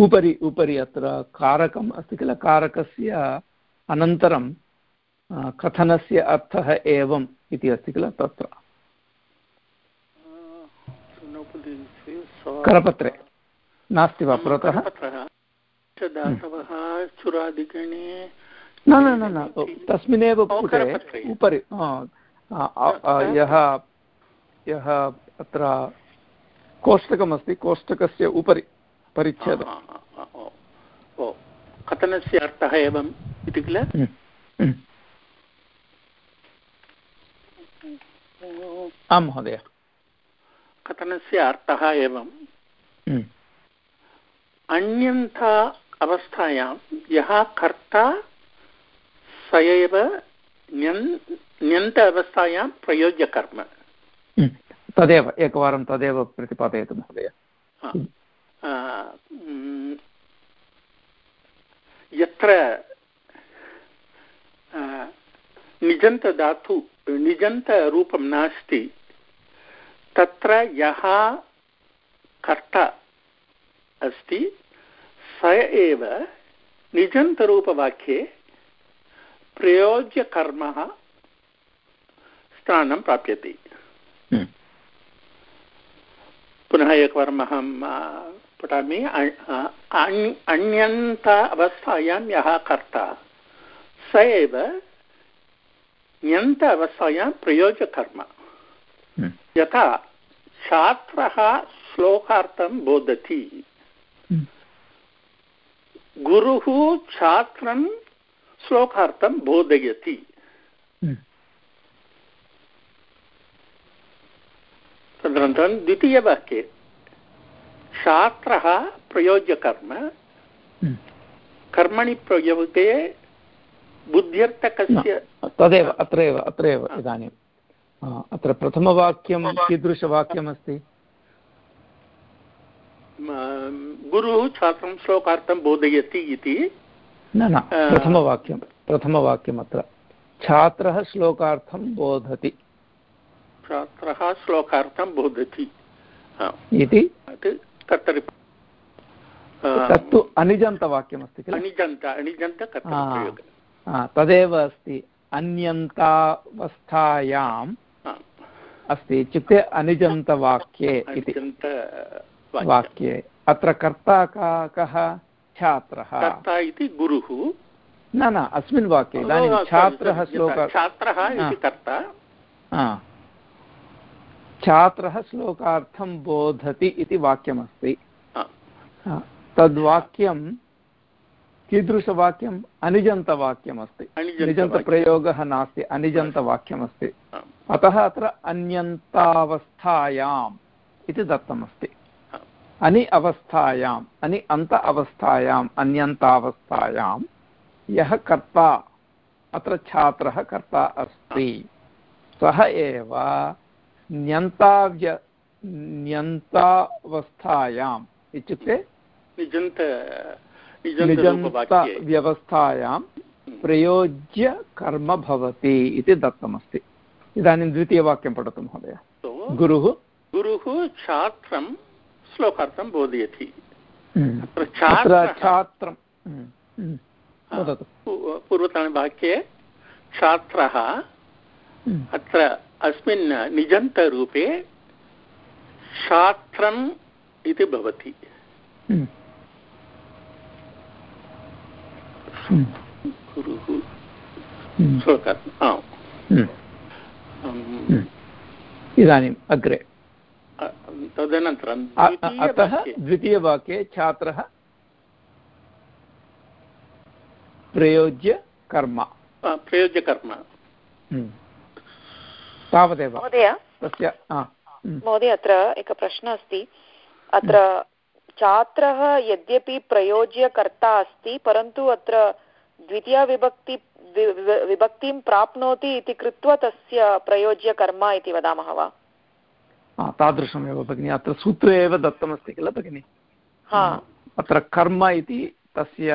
उपरि उपरि अत्र कारकम् अस्ति किल? कारकस्य अनन्तरं कथनस्य अर्थः एवम् इति अस्ति किल? तत्र. करपत्रे. नास्ति वा पुरतः? न न न न तस्मिन्नेव पुटे उपरि यः यः अत्र कोष्टकमस्ति कोष्टकस्य उपरि परिच्छेदः। कथनस्य अर्थः एवम् इति किल? हम्म, हम्म। आं महोदय। कथनस्य अर्थः एवम्। हम्म। अन्यन्था अवस्थायां यः कर्ता स एव न्यन्त अवस्थायां प्रयोज्यकर्म। तदेव एकवारं तदेव प्रतिपादयतु महोदय यत्र निजन्तधातु निजन्तरूपं नास्ति तत्र यः कर्ता अस्ति स एव निजन्तरूपवाक्ये प्रयोज्यकर्मः स्थानं प्राप्यते हम्म। पुनः एकवारम् अहं पठामि अन्यन्त अवस्थायां यः कर्ता स एव ण्यन्त अवस्थायां प्रयोजकर्म हम्म। यथा छात्रः श्लोकार्थं बोधति हम्म। गुरुः छात्रं श्लोकार्थं बोधयति। तदनन्तरं द्वितीयवाक्ये छात्रः प्रयोज्यकर्म कर्मणि प्रयोगे बुद्ध्यर्थकस्य तदेव अत्रैव अत्रैव इदानीम् अत्र प्रथमवाक्यं कीदृशवाक्यमस्ति गुरुः छात्रं श्लोकार्थं बोधयति इति न न प्रथमवाक्यं प्रथमवाक्यम् अत्र. छात्रः श्लोकार्थं बोधति. छात्रः श्लोकार्थं बोधति. इति? तत्तु अनिजन्तवाक्यमस्ति किल? तदेव अस्ति. अन्यन्तावस्थायाम् अस्ति इत्युक्ते अनिजन्तवाक्ये इति. वाक्ये. अत्र कर्ता का कः? छात्रः। कर्ता इति गुरुः। न न अस्मिन् वाक्ये इदानीं छात्रः श्लोक छात्रः इति कर्ता। छात्रः श्लोकार्थं बोधति इति वाक्यमस्ति। तद्वाक्यं कीदृशवाक्यम्? अनिजन्तवाक्यमस्ति। निजन्तप्रयोगः नास्ति अनिजन्तवाक्यमस्ति। अतः अत्र अन्यन्तावस्थायाम् इति दत्तमस्ति। अनि अवस्थायाम् अनि अन्त अवस्थायाम् अन्यन्तावस्थायां यः कर्ता अत्र छात्रः कर्ता अस्ति। सः एव न्यन्ताव्य न्यन्तावस्थायाम् इत्युक्ते निजन्तव्यवस्थायां प्रयोज्य कर्म भवति इति दत्तमस्ति। इदानीं द्वितीयवाक्यं पठतु महोदय। गुरुः गुरुः छात्रं श्लोकार्थं बोधयति। हम्म। छात्रं पूर्वतनवाक्ये छात्रः अत्र अस्मिन् निजन्तरूपे छात्रम् इति भवति गुरुः श्लोकात् इदानीम् अग्रे तदनन्तरं अतः द्वितीयवाक्ये छात्रः प्रयोज्य कर्म प्रयोज्य कर्म हम्म। तावदेव। महोदय। तस्य हम्म। महोदय अत्र एकः प्रश्नः अस्ति। अत्र छात्रः यद्यपि प्रयोज्यकर्ता अस्ति परन्तु अत्र द्वितीयाविभक्ति विभक्तिं प्राप्नोति इति कृत्वा तस्य प्रयोज्यकर्म इति वदामः वा? तादृशमेव भगिनि अत्र सूत्रे एव दत्तमस्ति किल भगिनि? अत्र कर्म इति तस्य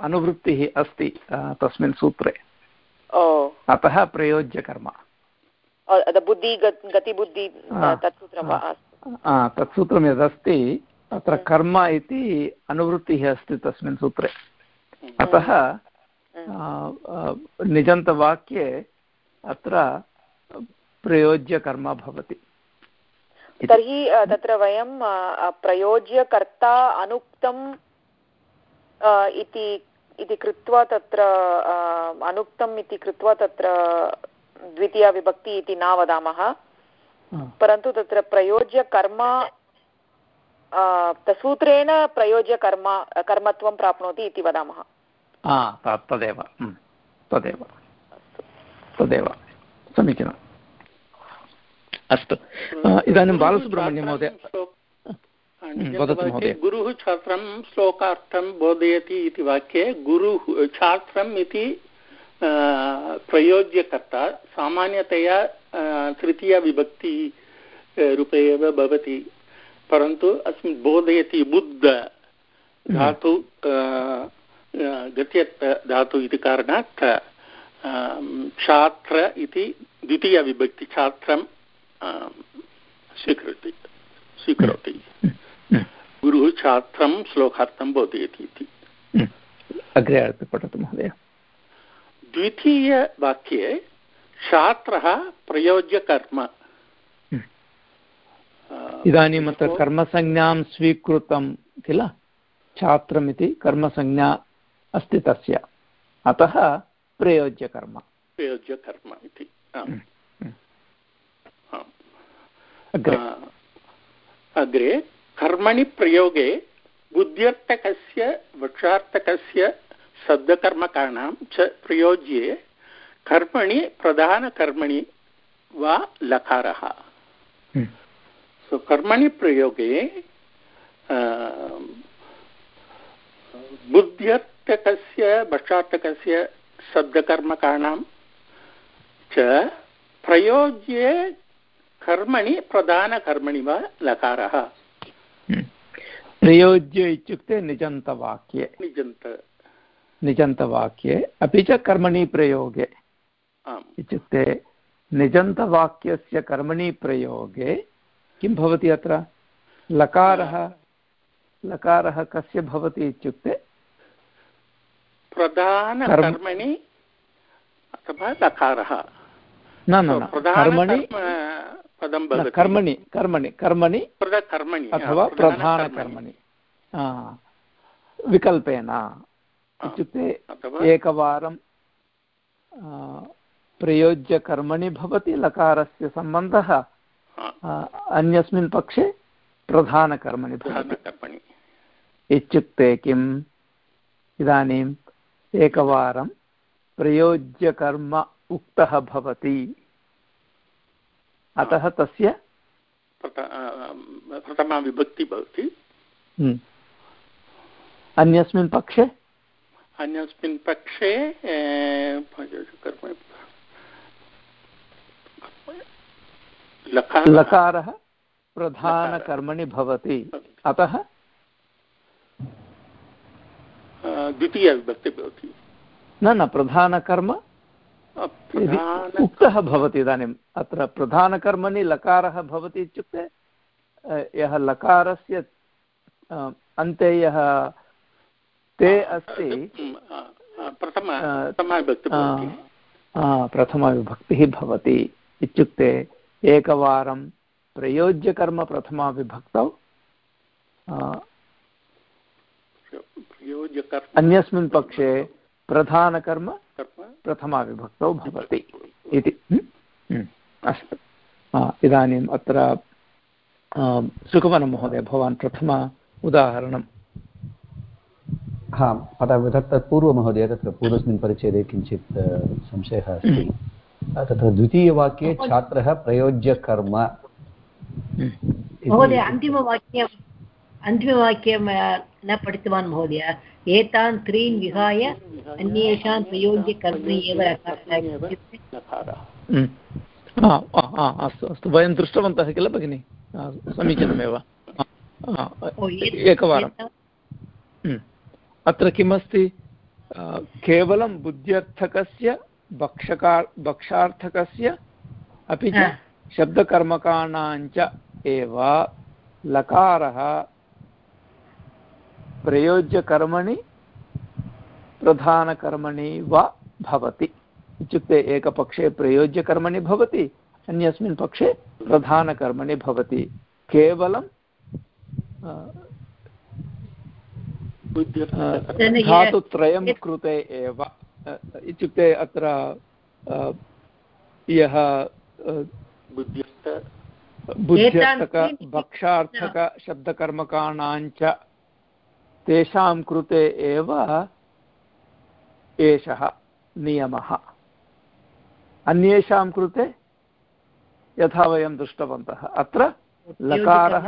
अनुवृत्तिः अस्ति तस्मिन् सूत्रे। अतः प्रयोज्यकर्म। बुद्धि गतिबुद्धि तत्सूत्रं यदस्ति तत्र कर्म इति अनुवृत्तिः अस्ति तस्मिन् सूत्रे। अतः निजन्तवाक्ये अत्र प्रयोज्यकर्म भवति। तर्हि तत्र वयं प्रयोज्यकर्ता अनुक्तम् इति इति कृत्वा तत्र अनुक्तम् इति कृत्वा तत्र द्वितीयाविभक्ति इति न वदामः। परन्तु तत्र प्रयोज्यकर्म सूत्रेण प्रयोज्यकर्म कर्मत्वं प्राप्नोति इति वदामः। तदेव। तदेव। तदेव। समीचीनम्। अस्तु। इदानीं बालसुब्रह्मण्यं महोदय। वदतु महोदय। गुरुः छात्रं श्लोकार्थं बोधयति इति वाक्ये गुरुः छात्रम् इति प्रयोज्यकर्ता सामान्यतया तृतीयविभक्ति रूपे एव भवति। परन्तु अस्मिन् बोधयति बुद्ध धातु गत्यत् धातु इति कारणात् छात्र इति द्वितीयविभक्ति छात्रं स्वीकृति स्वीकरोति गुरुः छात्रं श्लोकार्थं बोधयति इति अग्रे पठतु महोदय द्वितीयवाक्ये छात्रः प्रयोज्यकर्म इदानीम् अत्र कर्मसंज्ञां स्वीकृतं किल छात्रमिति कर्मसंज्ञा अस्ति तस्य अतः प्रयोज्यकर्म प्रयोज्यकर्म इति अग्रे। कर्मणि प्रयोगे बुद्ध्यर्थकस्य वृक्षार्थकस्य शब्दकर्मकाणां च प्रयोज्ये कर्मणि प्रधानकर्मणि वा लकारः। सो कर्मणि प्रयोगे बुद्ध्यर्थकस्य भक्षार्थकस्य शब्दकर्मकाणां च प्रयोज्ये कर्मणि प्रधानकर्मणि वा लकारः। प्रयोज्य इत्युक्ते निजन्तवाक्ये। निजन्त। निजन्तवाक्ये अपि च कर्मणि प्रयोगे। इत्युक्ते निजन्तवाक्यस्य कर्मणि प्रयोगे किं भवति अत्र? लकारः। लकारः कस्य भवति इत्युक्ते? प्रधानकर्मणि अथवा लकारः। न न कर्मणि कर्मणि कर्मणि कर्मणि कर्मणि अथवा प्रधानकर्मणि। विकल्पेन इत्युक्ते एकवारं प्रयोज्यकर्मणि भवति लकारस्य सम्बन्धः अन्यस्मिन् पक्षे प्रधानकर्मणि भवति। इत्युक्ते किम्? इदानीम् एकवारं प्रयोज्यकर्म उक्तः भवति। अतः तस्य प्रथमा विभक्ति भवति। हम्म। अन्यस्मिन् पक्षे? अन्यस्मिन् पक्षे लकारः। प्रधानकर्मणि भवति। अतः? द्वितीयविभक्ति भवति। न न प्रधानकर्म उक्तः भवति इदानीम् अत्र प्रधानकर्मणि लकारः भवति इत्युक्ते यः लकारस्य अन्ते यः ते अस्ति प्रथमाविभक्तिः भवति। इत्युक्ते एकवारं प्रयोज्यकर्म प्रथमाविभक्तौ अन्यस्मिन् पक्षे प्रधानकर्म प्रथमाविभक्तौ भवति इति। अस्तु। इदानीम् अत्र सुखवनमहोदय भवान् प्रथम उदाहरणं हा वदामि तत् पूर्वमहोदय तत्र पूर्वस्मिन् परिच्छेदे किञ्चित् संशयः अस्ति। तत्र द्वितीयवाक्ये छात्रः प्रयोज्यकर्म। महोदय अन्तिमवाक्यम् अन्तिमवाक्यं न पठितवान् महोदय एतान् त्रीन् विहाय अन्येषां प्रयोज्यकर्मणि एव अस्तु अस्तु। वयं दृष्टवन्तः किल भगिनि? समीचीनमेव। एकवारम्। अत्र किमस्ति? केवलं बुद्ध्यर्थकस्य भक्षका भक्षार्थकस्य अपि च शब्दकर्मकाणाञ्च एव लकारः। प्रयोज्यकर्मणि प्रधानकर्मणि वा भवति। इत्युक्ते एकपक्षे प्रयोज्यकर्मणि भवति अन्यस्मिन् पक्षे प्रधानकर्मणि भवति। केवलं धातुत्रयं कृते एव। इत्युक्ते अत्र यः बुद्ध्यर्थक भक्षार्थकशब्दकर्मकाणाञ्च तेषां कृते एव एषः नियमः। अन्येषां कृते यथा वयं दृष्टवन्तः। अत्र लकारः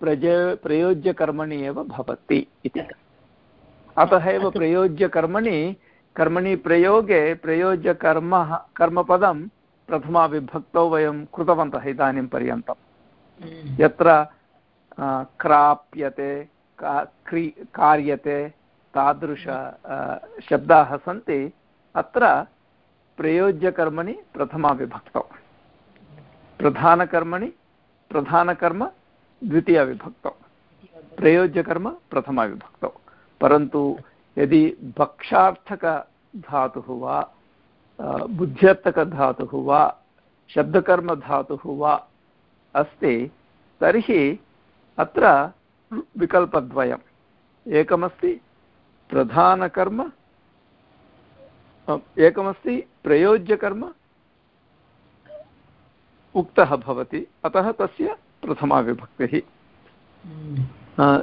प्रजो प्रयोज्यकर्मणि एव भवति इति। अतः एव प्रयोज्यकर्मणि कर्मणि प्रयोगे प्रयोज्यकर्म कर्मपदं प्रथमाविभक्तौ वयं कृतवन्तः इदानीं पर्यन्तं। हम्म। यत्र क्राप्यते क्री कार्यते तादृश शब्दाः सन्ति अत्र प्रयोज्यकर्मणि प्रथमाविभक्तौ प्रधानकर्मणि प्रधानकर्म द्वितीयविभक्तौ प्रयोज्यकर्म प्रथमाविभक्तौ परन्तु यदि भक्षार्थकधातुः वा बुद्ध्यर्थकधातुः वा शब्दकर्मधातुः वा अस्ति तर्हि अत्र विकल्पद्वयम्। एकमस्ति प्रधानकर्म, एकमस्ति प्रयोज्यकर्म, उक्तः भवति। अतः तस्य प्रथमा विभक्तिः।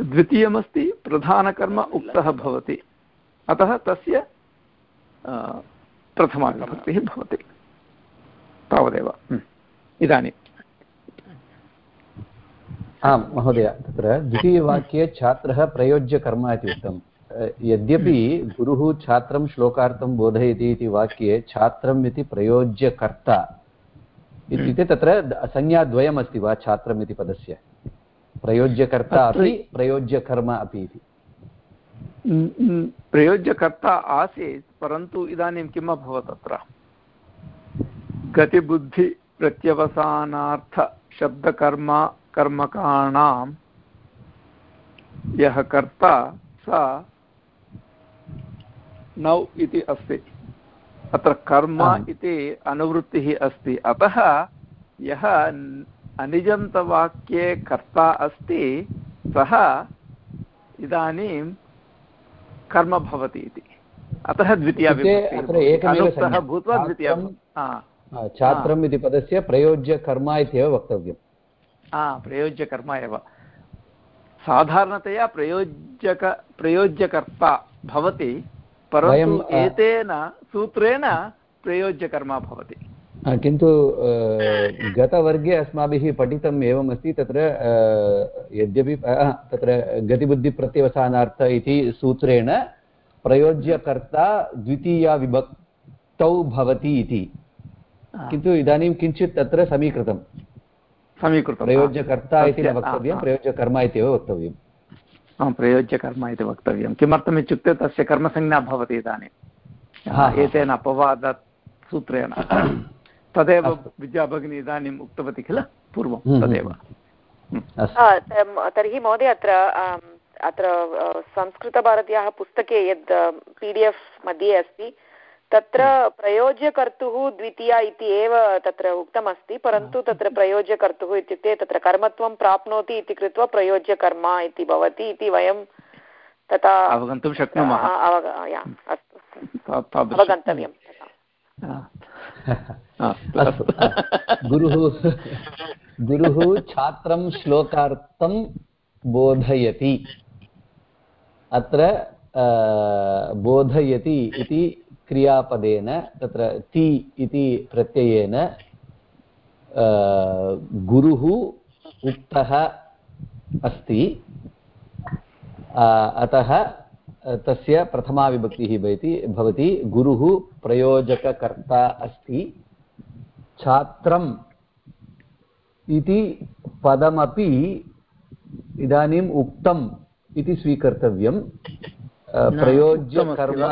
द्वितीयमस्ति प्रधानकर्म, उक्तः भवति। अतः तस्य प्रथमा विभक्तिः भवति। तावदेव। इदानीं आम् महोदय तत्र द्वितीयवाक्ये छात्रः प्रयोज्यकर्म इति उक्तं। यद्यपि गुरुः छात्रं श्लोकार्थं बोधयति इति वाक्ये छात्रम् इति प्रयोज्यकर्ता इत्युक्ते तत्र संज्ञाद्वयमस्ति वा छात्रम् इति पदस्य? प्रयोज्यकर्ता अपि प्रयोज्यकर्म अपि इति। प्रयोज्यकर्ता आसीत् परन्तु इदानीं किम् अभवत् अत्र? गतिबुद्धिप्रत्यवसानार्थशब्दकर्म कर्मकाणां यः कर्ता स नौ इति अस्ति। अत्र कर्म इति अनुवृत्तिः अस्ति। अतः यः अनिजन्तवाक्ये कर्ता अस्ति सः इदानीं कर्म भवति इति। अतः द्वितीया भूत्वा द्वितीया छात्रम् इति पदस्य प्रयोज्यकर्म इत्येव वक्तव्यं प्रयोज्यकर्म एव साधारणतया प्रयोज्यक प्रयोज्यकर्ता भवति परन्तु एतेन सूत्रेण प्रयोज्यकर्म भवति किन्तु गतवर्गे अस्माभिः पठितम् एवमस्ति तत्र यद्यपि तत्र गतिबुद्धिप्रत्यवसानार्थ इति सूत्रेण प्रयोज्यकर्ता द्वितीया विभक्तौ भवति इति. किन्तु इदानीं किञ्चित् तत्र समीकृतं समीकृतं प्रयोज्यकर्ता इति न वक्तव्यं प्रयोज्यकर्म इत्येव वक्तव्यं प्रयोज्यकर्म इति वक्तव्यं किमर्थम् इत्युक्ते तस्य कर्मसंज्ञा भवति इदानीम् एतेन अपवादात् सूत्रेण तदेव विद्याभगिनी इदानीम् उक्तवती किल पूर्वं तदेव। तर्हि महोदय अत्र अत्र संस्कृतभारत्याः पुस्तके यद् पी डि एफ् मध्ये अस्ति तत्र प्रयोज्यकर्तुः द्वितीया इति एव तत्र उक्तमस्ति परन्तु तत्र प्रयोज्यकर्तुः इत्युक्ते तत्र कर्मत्वं प्राप्नोति इति कृत्वा प्रयोज्यकर्म इति भवति इति वयं तथा अवगन्तुं शक्नुमः। अस्तु अवगन्तव्यं गुरुः गुरुः छात्रं श्लोकार्थं बोधयति। अत्र बोधयति इति क्रियापदेन तत्र ति इति प्रत्ययेन गुरुः उक्तः अस्ति। अतः तस्य प्रथमा विभक्तिः भवति भवति गुरुः प्रयोजककर्ता अस्ति। छात्रम् इति पदमपि इदानीम् उक्तम् इति स्वीकर्तव्यं प्रयोज्यकर्म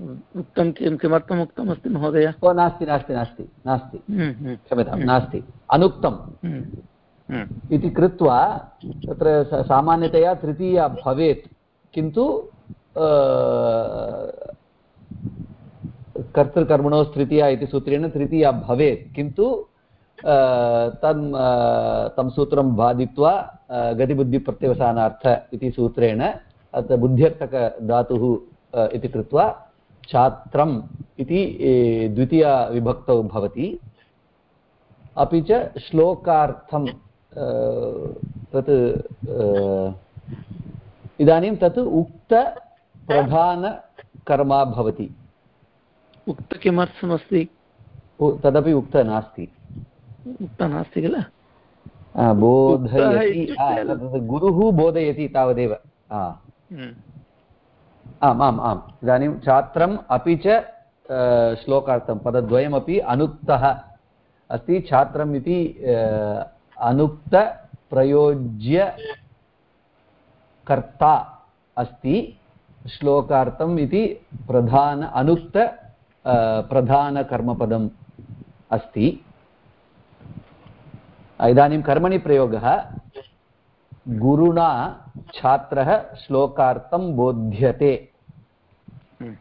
उक्तं किं किमर्थम् उक्तमस्ति महोदय? ओ नास्ति नास्ति नास्ति नास्ति। हम्म, हम्म। क्षम्यतां नास्ति। अनुक्तम्। हम्म, इति कृत्वा तत्र सामान्यतया तृतीया भवेत्। किन्तु कर्तृकर्मणो तृतीया इति सूत्रेण तृतीया भवेत्। किन्तु तन् तं सूत्रं बाधित्वा गतिबुद्धिप्रत्यवसानार्थ इति सूत्रेण अत्र बुद्ध्यर्थकधातुः इति कृत्वा छात्रम् इति द्वितीयाविभक्तौ भवति। अपि च श्लोकार्थं तत् इदानीं तत् उक्तप्रधानकर्मा भवति। उक्त किमर्थमस्ति तदपि उक्त नास्ति। उक्त नास्ति किल? बोधयति। गुरुः बोधयति तावदेव। आम् आम् आम्। इदानीं छात्रम् अपि च श्लोकार्थं, पदद्वयमपि अनुक्तः अस्ति। छात्रम् इति अनुक्तप्रयोज्यकर्ता अस्ति। श्लोकार्थम् इति प्रधान, अनुक्त प्रधानकर्मपदम् अस्ति। इदानीं कर्मणि प्रयोगः। गुरुणा छात्रः श्लोकार्थं बोध्यते हम्म।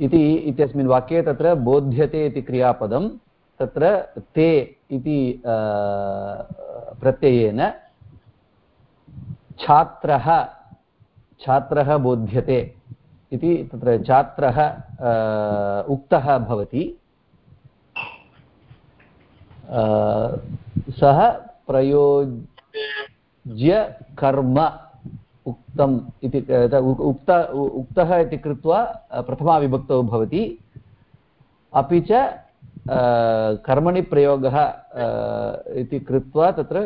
इति इत्यस्मिन् वाक्ये तत्र बोध्यते इति क्रियापदं तत्र ते इति प्रत्ययेन छात्रः छात्रः बोध्यते इति तत्र छात्रः उक्तः भवति सः प्रयोज् ज्य कर्म उक्तम् इति उक्त उक्तः इति कृत्वा प्रथमाविभक्तौ भवति। अपि च कर्मणि प्रयोगः इति कृत्वा तत्र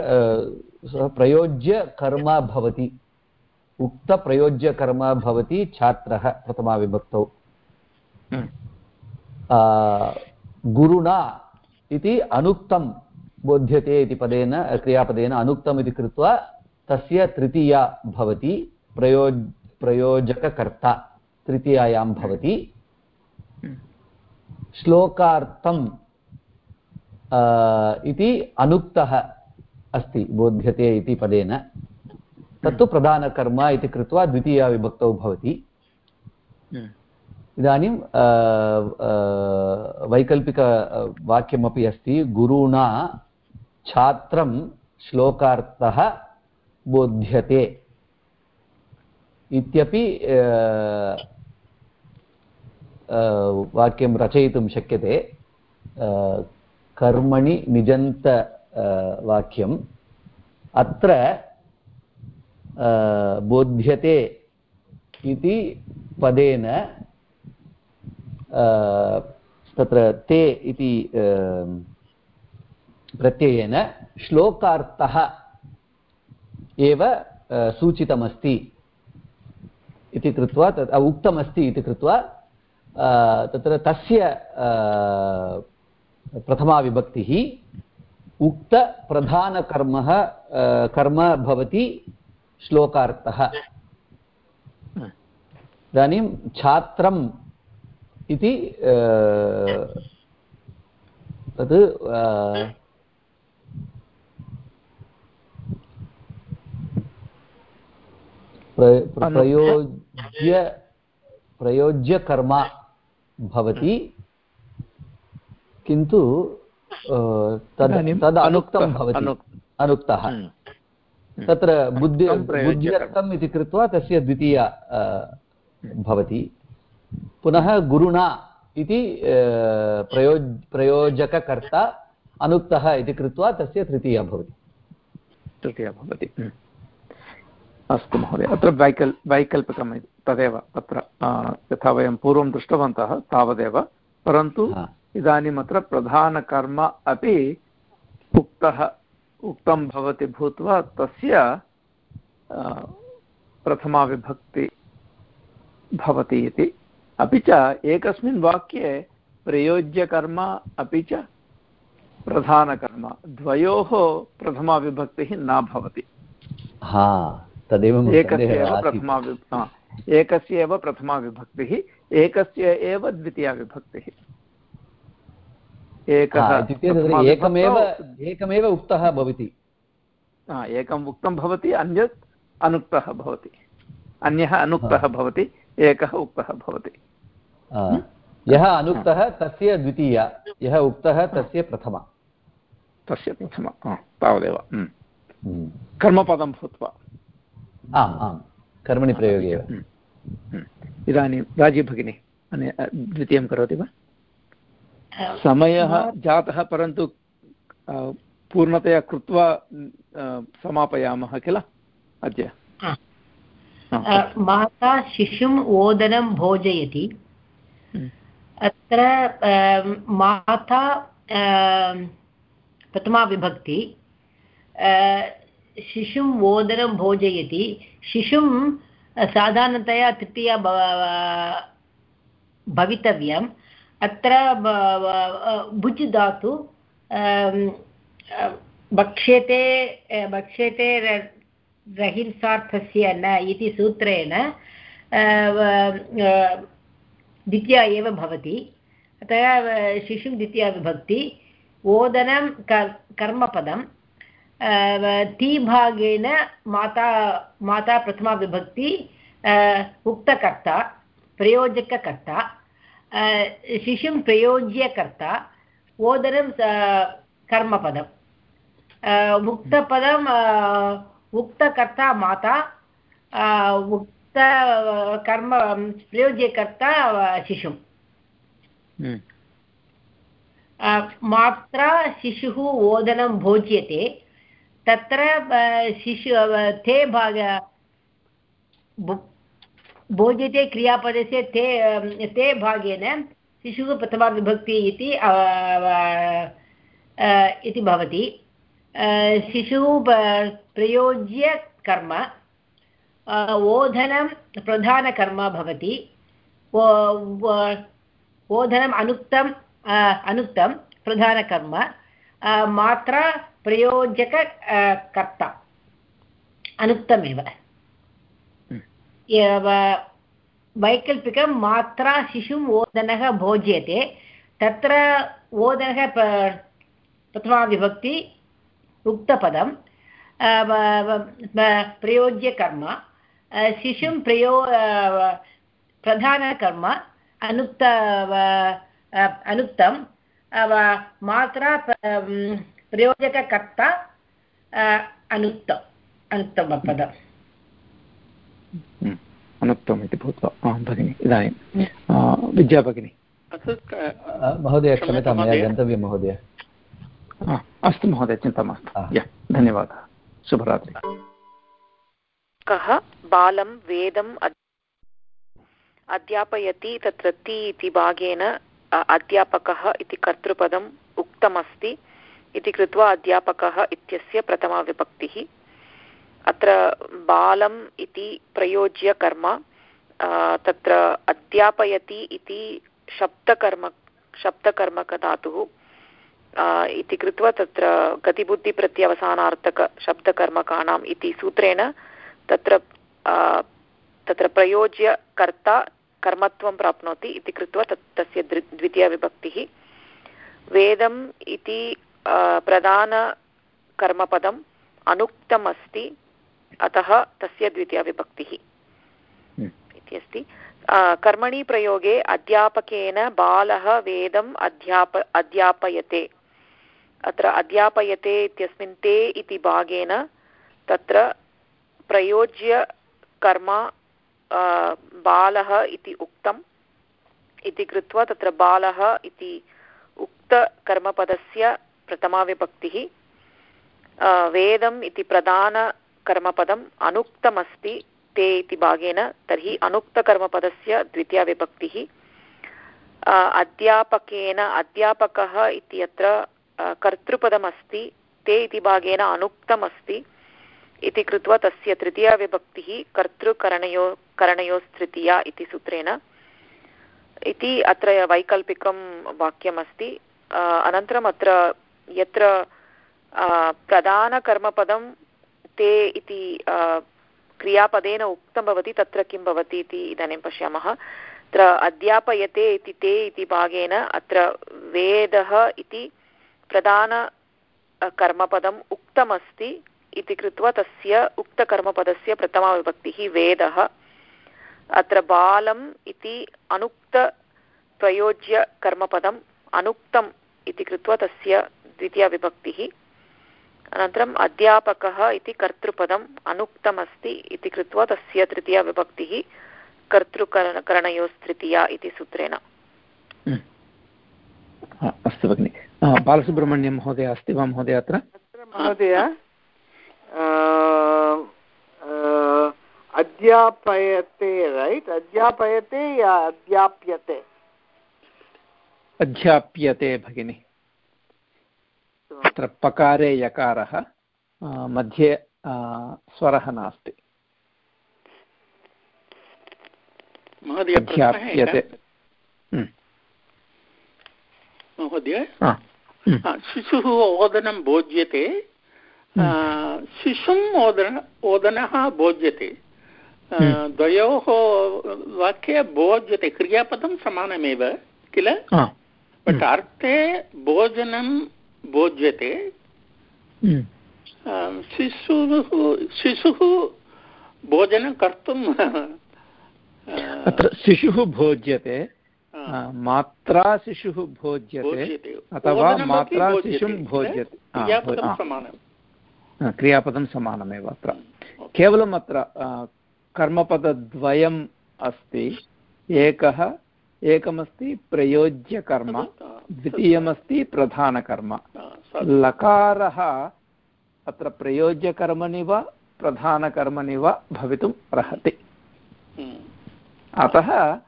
सः प्रयोज्यकर्म भवति। उक्तप्रयोज्यकर्म भवति छात्रः प्रथमाविभक्तौ हम्म। गुरुणा इति अनुक्तं बोध्यते इति पदेन, क्रियापदेन अनुक्तम् इति कृत्वा तस्य तृतीया भवति, प्रयो, प्रयोजककर्ता तृतीयायां भवति। श्लोकार्थम् इति अनुक्तः अस्ति, बोध्यते इति पदेन। तत्तु प्रधानकर्म इति कृत्वा द्वितीयाविभक्तौ भवति। इदानीं वैकल्पिकवाक्यमपि अस्ति, गुरुणा छात्रं श्लोकार्थः बोध्यते। इत्यपि वाक्यं रचयितुं शक्यते। कर्मणि निजन्त वाक्यम्। अत्र बोध्यते इति पदेन तत्र ते इति प्रत्ययेन श्लोकार्थः एव सूचितमस्ति इति कृत्वा तत् उक्तमस्ति इति कृत्वा तत्र तस्य प्रथमाविभक्तिः, उक्तप्रधानकर्मः कर्म भवति श्लोकार्थः। इदानीं छात्रम् इति तत् प्रयोज्य प्रयोज्यकर्म भवति। किन्तु तद् तद् अनुक्तं भवति। अनुक्तः। हम्म। तत्र बुद्धि बुद्ध्यर्थम् इति कृत्वा तस्य द्वितीया भवति। पुनः गुरुणा इति प्रयोज् प्रयोजककर्ता अनुक्तः इति कृत्वा तस्य तृतीया भवति। तृतीया भवति। हम्म। अस्तु महोदय अत्र वैकल् वैकल्पिकम् तदेव तत्र यथा वयं पूर्वं दृष्टवन्तः तावदेव परन्तु इदानीम् अत्र प्रधानकर्म अपि उक्तः उक्तं भवति भूत्वा तस्य प्रथमाविभक्ति भवति इति। अपि च एकस्मिन् वाक्ये प्रयोज्यकर्म अपि च प्रधानकर्म द्वयोः प्रथमाविभक्तिः न भवति। तदेव एकस्य एव प्रथमा एकस्य एव प्रथमा विभक्तिः एकस्य एव द्वितीया विभक्तिः। एकः एकमेव एकमेव उक्तः भवति। एकम् उक्तं भवति अन्यत् अनुक्तः भवति। अन्यः अनुक्तः भवति एकः उक्तः भवति। यः अनुक्तः तस्य द्वितीया। यः उक्तः तस्य प्रथमा। तस्य प्रथमा तावदेव। कर्मपदं भूत्वा। आम् आम्। कर्मणि प्रयोगे एव हम्म, हम्म। इदानीं राज़ी भगिनी द्वितीयं करोति वा? समयः जातः परन्तु पूर्णतया कृत्वा समापयामः किल? अद्य। माता शिशुम् ओदनं भोजयति। हम्म। अत्र माता प्रथमा विभक्ति। शिशुं ओदनं भोजयति। शिशुं साधारणतया तृतीया भवितव्यम्। अत्र भुज् धातु भक्ष्यते भक्ष्यते रहिंसार्थस्य न इति सूत्रेण द्वितीया एव भवति। अतः शिशुं द्वितीया विभक्ति। ओदनं कर्मपदं ती भागेन माता माता प्रथमा विभक्ति उक्तकर्ता प्रयोजककर्ता शिशुं प्रयोज्यकर्ता ओदनं कर्मपदम्। उक्तपदम् उक्तकर्ता माता उक्त कर्म प्रयोज्यकर्ता शिशुं। हम्म। मात्रा शिशुः ओदनं भोज्यते। तत्र शिशु ते भाग भोज्यते क्रियापदस्य ते ते भागेन शिशुः प्रथमाविभक्ति इति इति भवति। शिशुः प्रयोज्य कर्म ओधनं प्रधानकर्म भवति। ओधनम् अनुक्तम् अनुक्तं प्रधानकर्म मात्रा प्रयोजक कर्ता। अनुक्तमेव। वैकल्पिकं मात्रा शिशुम् ओदनः भोज्यते। तत्र ओदनः प्रथमाविभक्ति उक्तपदं प्रयोज्यकर्म शिशुं प्रयो प्रधानकर्म अनुक्त अनुक्तं मात्रा प्रयोजककर्ता अनुक्त अनुक्तं पदम् हम्म, अनुक्तम् इति भूत्वा। भगिनि इदानीं विद्या भगिनी। महोदय क्षम्यतां मया गन्तव्यं महोदय। अस्तु महोदय चिन्ता मास्तु। धन्यवादः। शुभरात्रि। कः बालं वेदम् अध्यापयति तत्र ति इति भागेन अध्यापकः इति कर्तृपदम् उक्तमस्ति। इति कृत्वा अध्यापकः इत्यस्य प्रथमाविभक्तिः अत्र बालम् इति प्रयोज्य कर्म तत्र अध्यापयति इति शब्दकर्म, शब्दकर्मकधातुः इति कृत्वा तत्र गतिबुद्धिप्रत्यवसानार्थकशब्दकर्मकाणाम् इति सूत्रेण तत्र तत्र प्रयोज्य कर्ता कर्मत्वं प्राप्नोति इति कृत्वा तत्, तस्य द्वितीयविभक्तिः वेदम् इति प्रधानकर्मपदम् अनुक्तम् अस्ति अतः तस्य द्वितीयविभक्तिः हम्म। इति अस्ति कर्मणि प्रयोगे अध्यापकेन बालः वेदम् अध्याप अध्यापयते। अत्र अध्यापयते इत्यस्मिन् ते इति भागेन तत्र प्रयोज्य कर्म बालः इति उक्तम्। इति कृत्वा तत्र बालः इति उक्तकर्मपदस्य प्रथमाविभक्तिः वेदम् इति प्रधानकर्मपदम् अनुक्तमस्ति ते इति भागेन, तर्हि अनुक्तकर्मपदस्य द्वितीयाविभक्तिः अध्यापकेन, अध्यापकः इत्यत्र कर्तृपदमस्ति, ते इति भागेन अनुक्तमस्ति इति कृत्वा तस्य तृतीयाविभक्तिः, कर्तृकरणयो, करणयोस्तृतीया इति सूत्रेण। इति अत्र वैकल्पिकं वाक्यमस्ति। अनन्तरम् अत्र यत्र प्रधानकर्मपदं ते इति क्रियापदेन उक्तं भवति, तत्र किं भवति इति इदानीं पश्यामः। अत्र अध्यापयते इति ते इति भागेन अत्र वेदः इति प्रधानकर्मपदम् उक्तमस्ति इति कृत्वा तस्य उक्तकर्मपदस्य प्रथमाविभक्तिः वेदः। अत्र बालम् इति अनुक्तप्रयोज्यकर्मपदम् अनुक्तम् इति कृत्वा तस्य द्वितीयाविभक्तिः। अनन्तरम् अध्यापकः इति कर्तृपदम् अनुक्तमस्ति इति कृत्वा तस्य तृतीयाविभक्तिः कर्तृकरणयोस्तृतीया इति सूत्रेण। हम्म। अस्तु भगिनि। बालसुब्रह्मण्यं महोदय अस्ति वा महोदय अत्र? महोदय अध्यापयते रैट् अध्यापयते या अध्याप्यते? अध्याप्यते भगिनि। अत्र पकारे यकारः मध्ये स्वरः नास्ति। अध्याप्यते। महोदय? शिशुः ओदनं भोज्यते। शिशुम् ओदन ओदनः भोज्यते। द्वयोः वाक्ये भोज्यते क्रियापदं समानमेव किल? बट् अर्थे भोजनं भोज्यते शिशुः शिशुः भोजनं कर्तुं। अत्र शिशुः भोज्यते। मात्रा शिशुः भोज्यते अथवा मात्रा शिशुं भोज्यते। क्रियापदं समानमेव अत्र। केवलम् अत्र कर्मपदद्वयम् अस्ति। एकः एकमस्ति प्रयोज्यकर्म द्वितीयमस्ति प्रधानकर्म। लकारः अत्र प्रयोज्यकर्मणि वा प्रधानकर्मणि वा भवितुम् अर्हति। अतः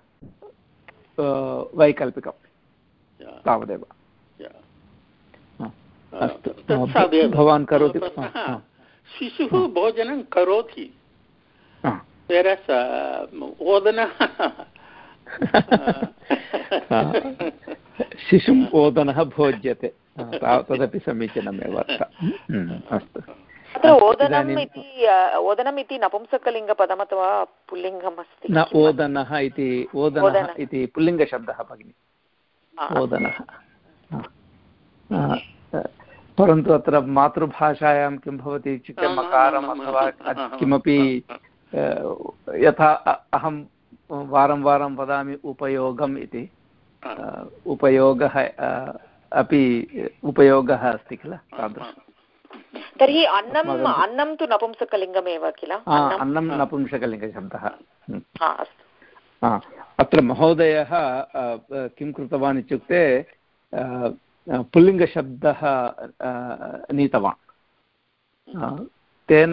वैकल्पिकं तावदेव। अस्तु। भवान् करोति? शिशुः भोजनं करोति। ओदनः शिशुम् ओदनः भोज्यते। तदपि समीचीनमेव अस्तु। अत्र ओदनम् इति ओदनम् इति नपुंसकलिङ्गपदम् अथवा पुल्लिङ्गम् अस्ति? न ओदनः इति ओदनः इति पुल्लिङ्गशब्दः भगिनि। ओदनः। परन्तु अत्र मातृभाषायां किं भवति? इत्युक्ते मकारम् अथवा किमपि यथा अहं वारं वारं वदामि उपयोगम् इति। उपयोगः अपि उपयोगः अस्ति किल? तादृशम् तर्हि अन्नम् अन्नं तु नपुंसकलिङ्गमेव किल? अन्नं नपुंसकलिङ्गशब्दः। अत्र महोदयः किं कृतवान् इत्युक्ते पुल्लिङ्गशब्दः नीतवान्। तेन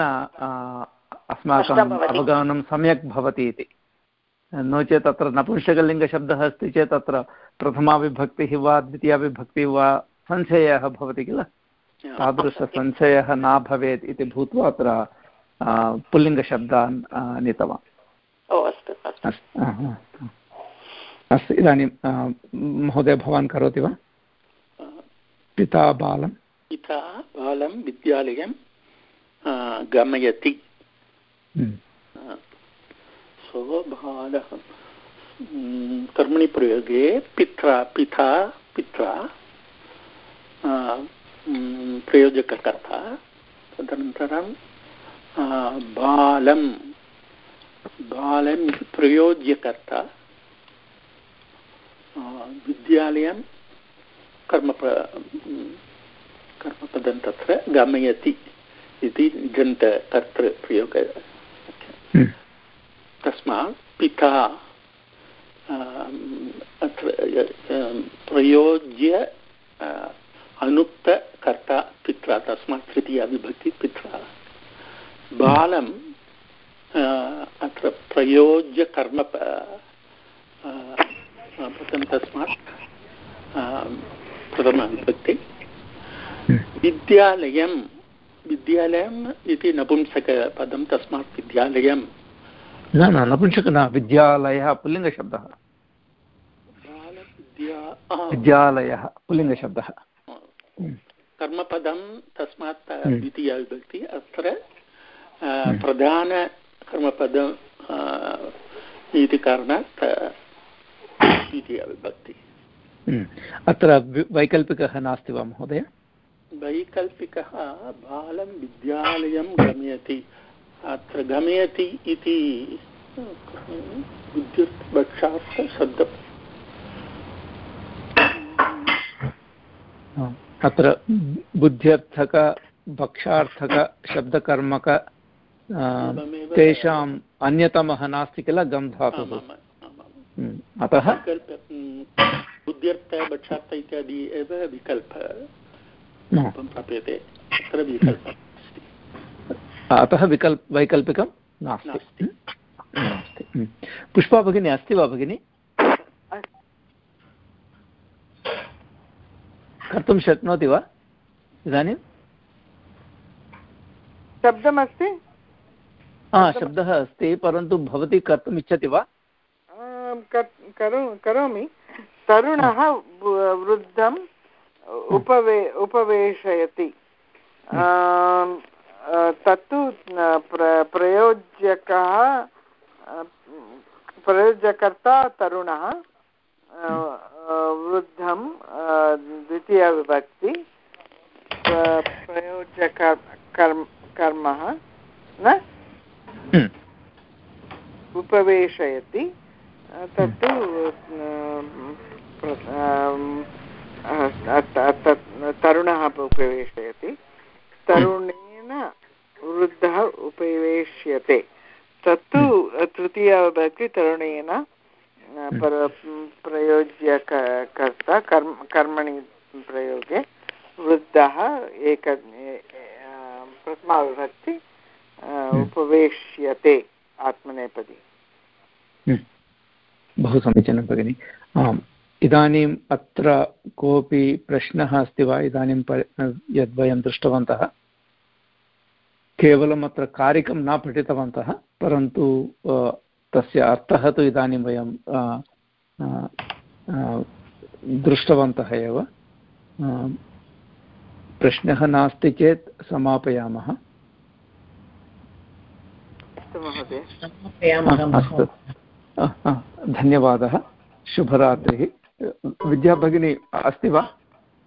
अस्माकम् अवगमनं सम्यक् भवति इति। नो चेत् अत्र नपुंसकलिङ्गशब्दः अस्ति चेत् अत्र प्रथमाविभक्तिः वा द्वितीयाविभक्तिः वा संशयः भवति किल? तादृशसंशयः न भवेत् इति भूत्वा अत्र पुल्लिङ्गशब्दान् नीतवान्। अस्तु इदानीं महोदय भवान् करोति वा? पिता बालं पिता बालं विद्यालयं गमयति। सो बालः कर्मणि प्रयोगे पित्रा, पिता, पित्रा प्रयोजककर्ता, तदनन्तरं बालं बालं प्रयोज्यकर्ता विद्यालयं कर्म कर्मपदं तत्र गमयति इति जन्तकर्तृप्रयोग हम्म। तस्मात् पिता अत्र प्रयोज्य अनुक्तकर्ता पित्रा, तस्मात् तृतीया विभक्ति पित्रा। बालम् अत्र प्रयोज्य कर्म तस्मात् प्रथमविभक्ति विद्यालयं विद्यालयम् इति नपुंसकपदं तस्मात् विद्यालयं न न नपुंसक न विद्यालयः पुल्लिङ्गशब्दः विद्यालयः पुल्लिङ्गशब्दः कर्मपदं तस्मात् हम्म। द्वितीयविभक्ति अत्र हम्म। प्रधानकर्मपदम् इति कारणात् द्वितीयविभक्ति हम्म। अत्र वैकल्पिकः नास्ति वा महोदय वैकल्पिकः बालं विद्यालयं गमयति अत्र गमयति इति विद्युत् अत्र बुद्ध्यर्थक भक्षार्थकशब्दकर्मक तेषाम् अन्यतमः नास्ति किल गम् धातुः अतः बुद्ध्यर्थ भक्षार्थ इत्यादि एव विकल्प प्राप्यते अतः विकल्प वैकल्पिकं नास्ति। नास्ति। हम्म। पुष्पा भगिनी अस्ति वा भगिनी? कर्तुं शक्नोति वा? इदानीं? शब्दमस्ति? हा शब्दः अस्ति परन्तु भवती कर्तुम् इच्छति वा? करोमि। तरुणः वृद्धम् उपवे उपवेशयति। तत्तु प्रयोज्यकः प्रयोज्यकर्ता तरुणः वृद्धं द्वितीयविभक्ति प्रयोजक कर्मः न? हम्म। उपवेशयति तत्तु तरुणः उपवेशयति। तरुणेन वृद्धः उपवेश्यते। तत्तु तृतीयविभक्ति तरुणेन पर प्रयोज्य कर्ता कर्म कर्मणि प्रयोगे वृद्धः एक प्रथमाविभक्ति हम्म। उपवेश्यते आत्मनेपदी। हम्म। बहु समीचीनं भगिनि। आम् इदानीम् अत्र कोऽपि प्रश्नः अस्ति वा? इदानीं यद्वयं दृष्टवन्तः। केवलम् अत्र कारिकं न पठितवन्तः परन्तु तस्य अर्थः तु इदानीं वयं दृष्टवन्तः एव। प्रश्नः नास्ति चेत् समापयामः। अस्तु धन्यवादः। शुभरात्रिः। विद्याभगिनी अस्ति वा?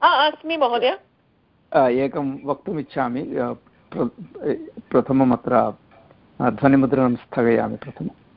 अस्मि महोदय। एकं वक्तुमिच्छामि। प्रथमम् अत्र ध्वनिमुद्रणं स्थगयामि प्रथमम्।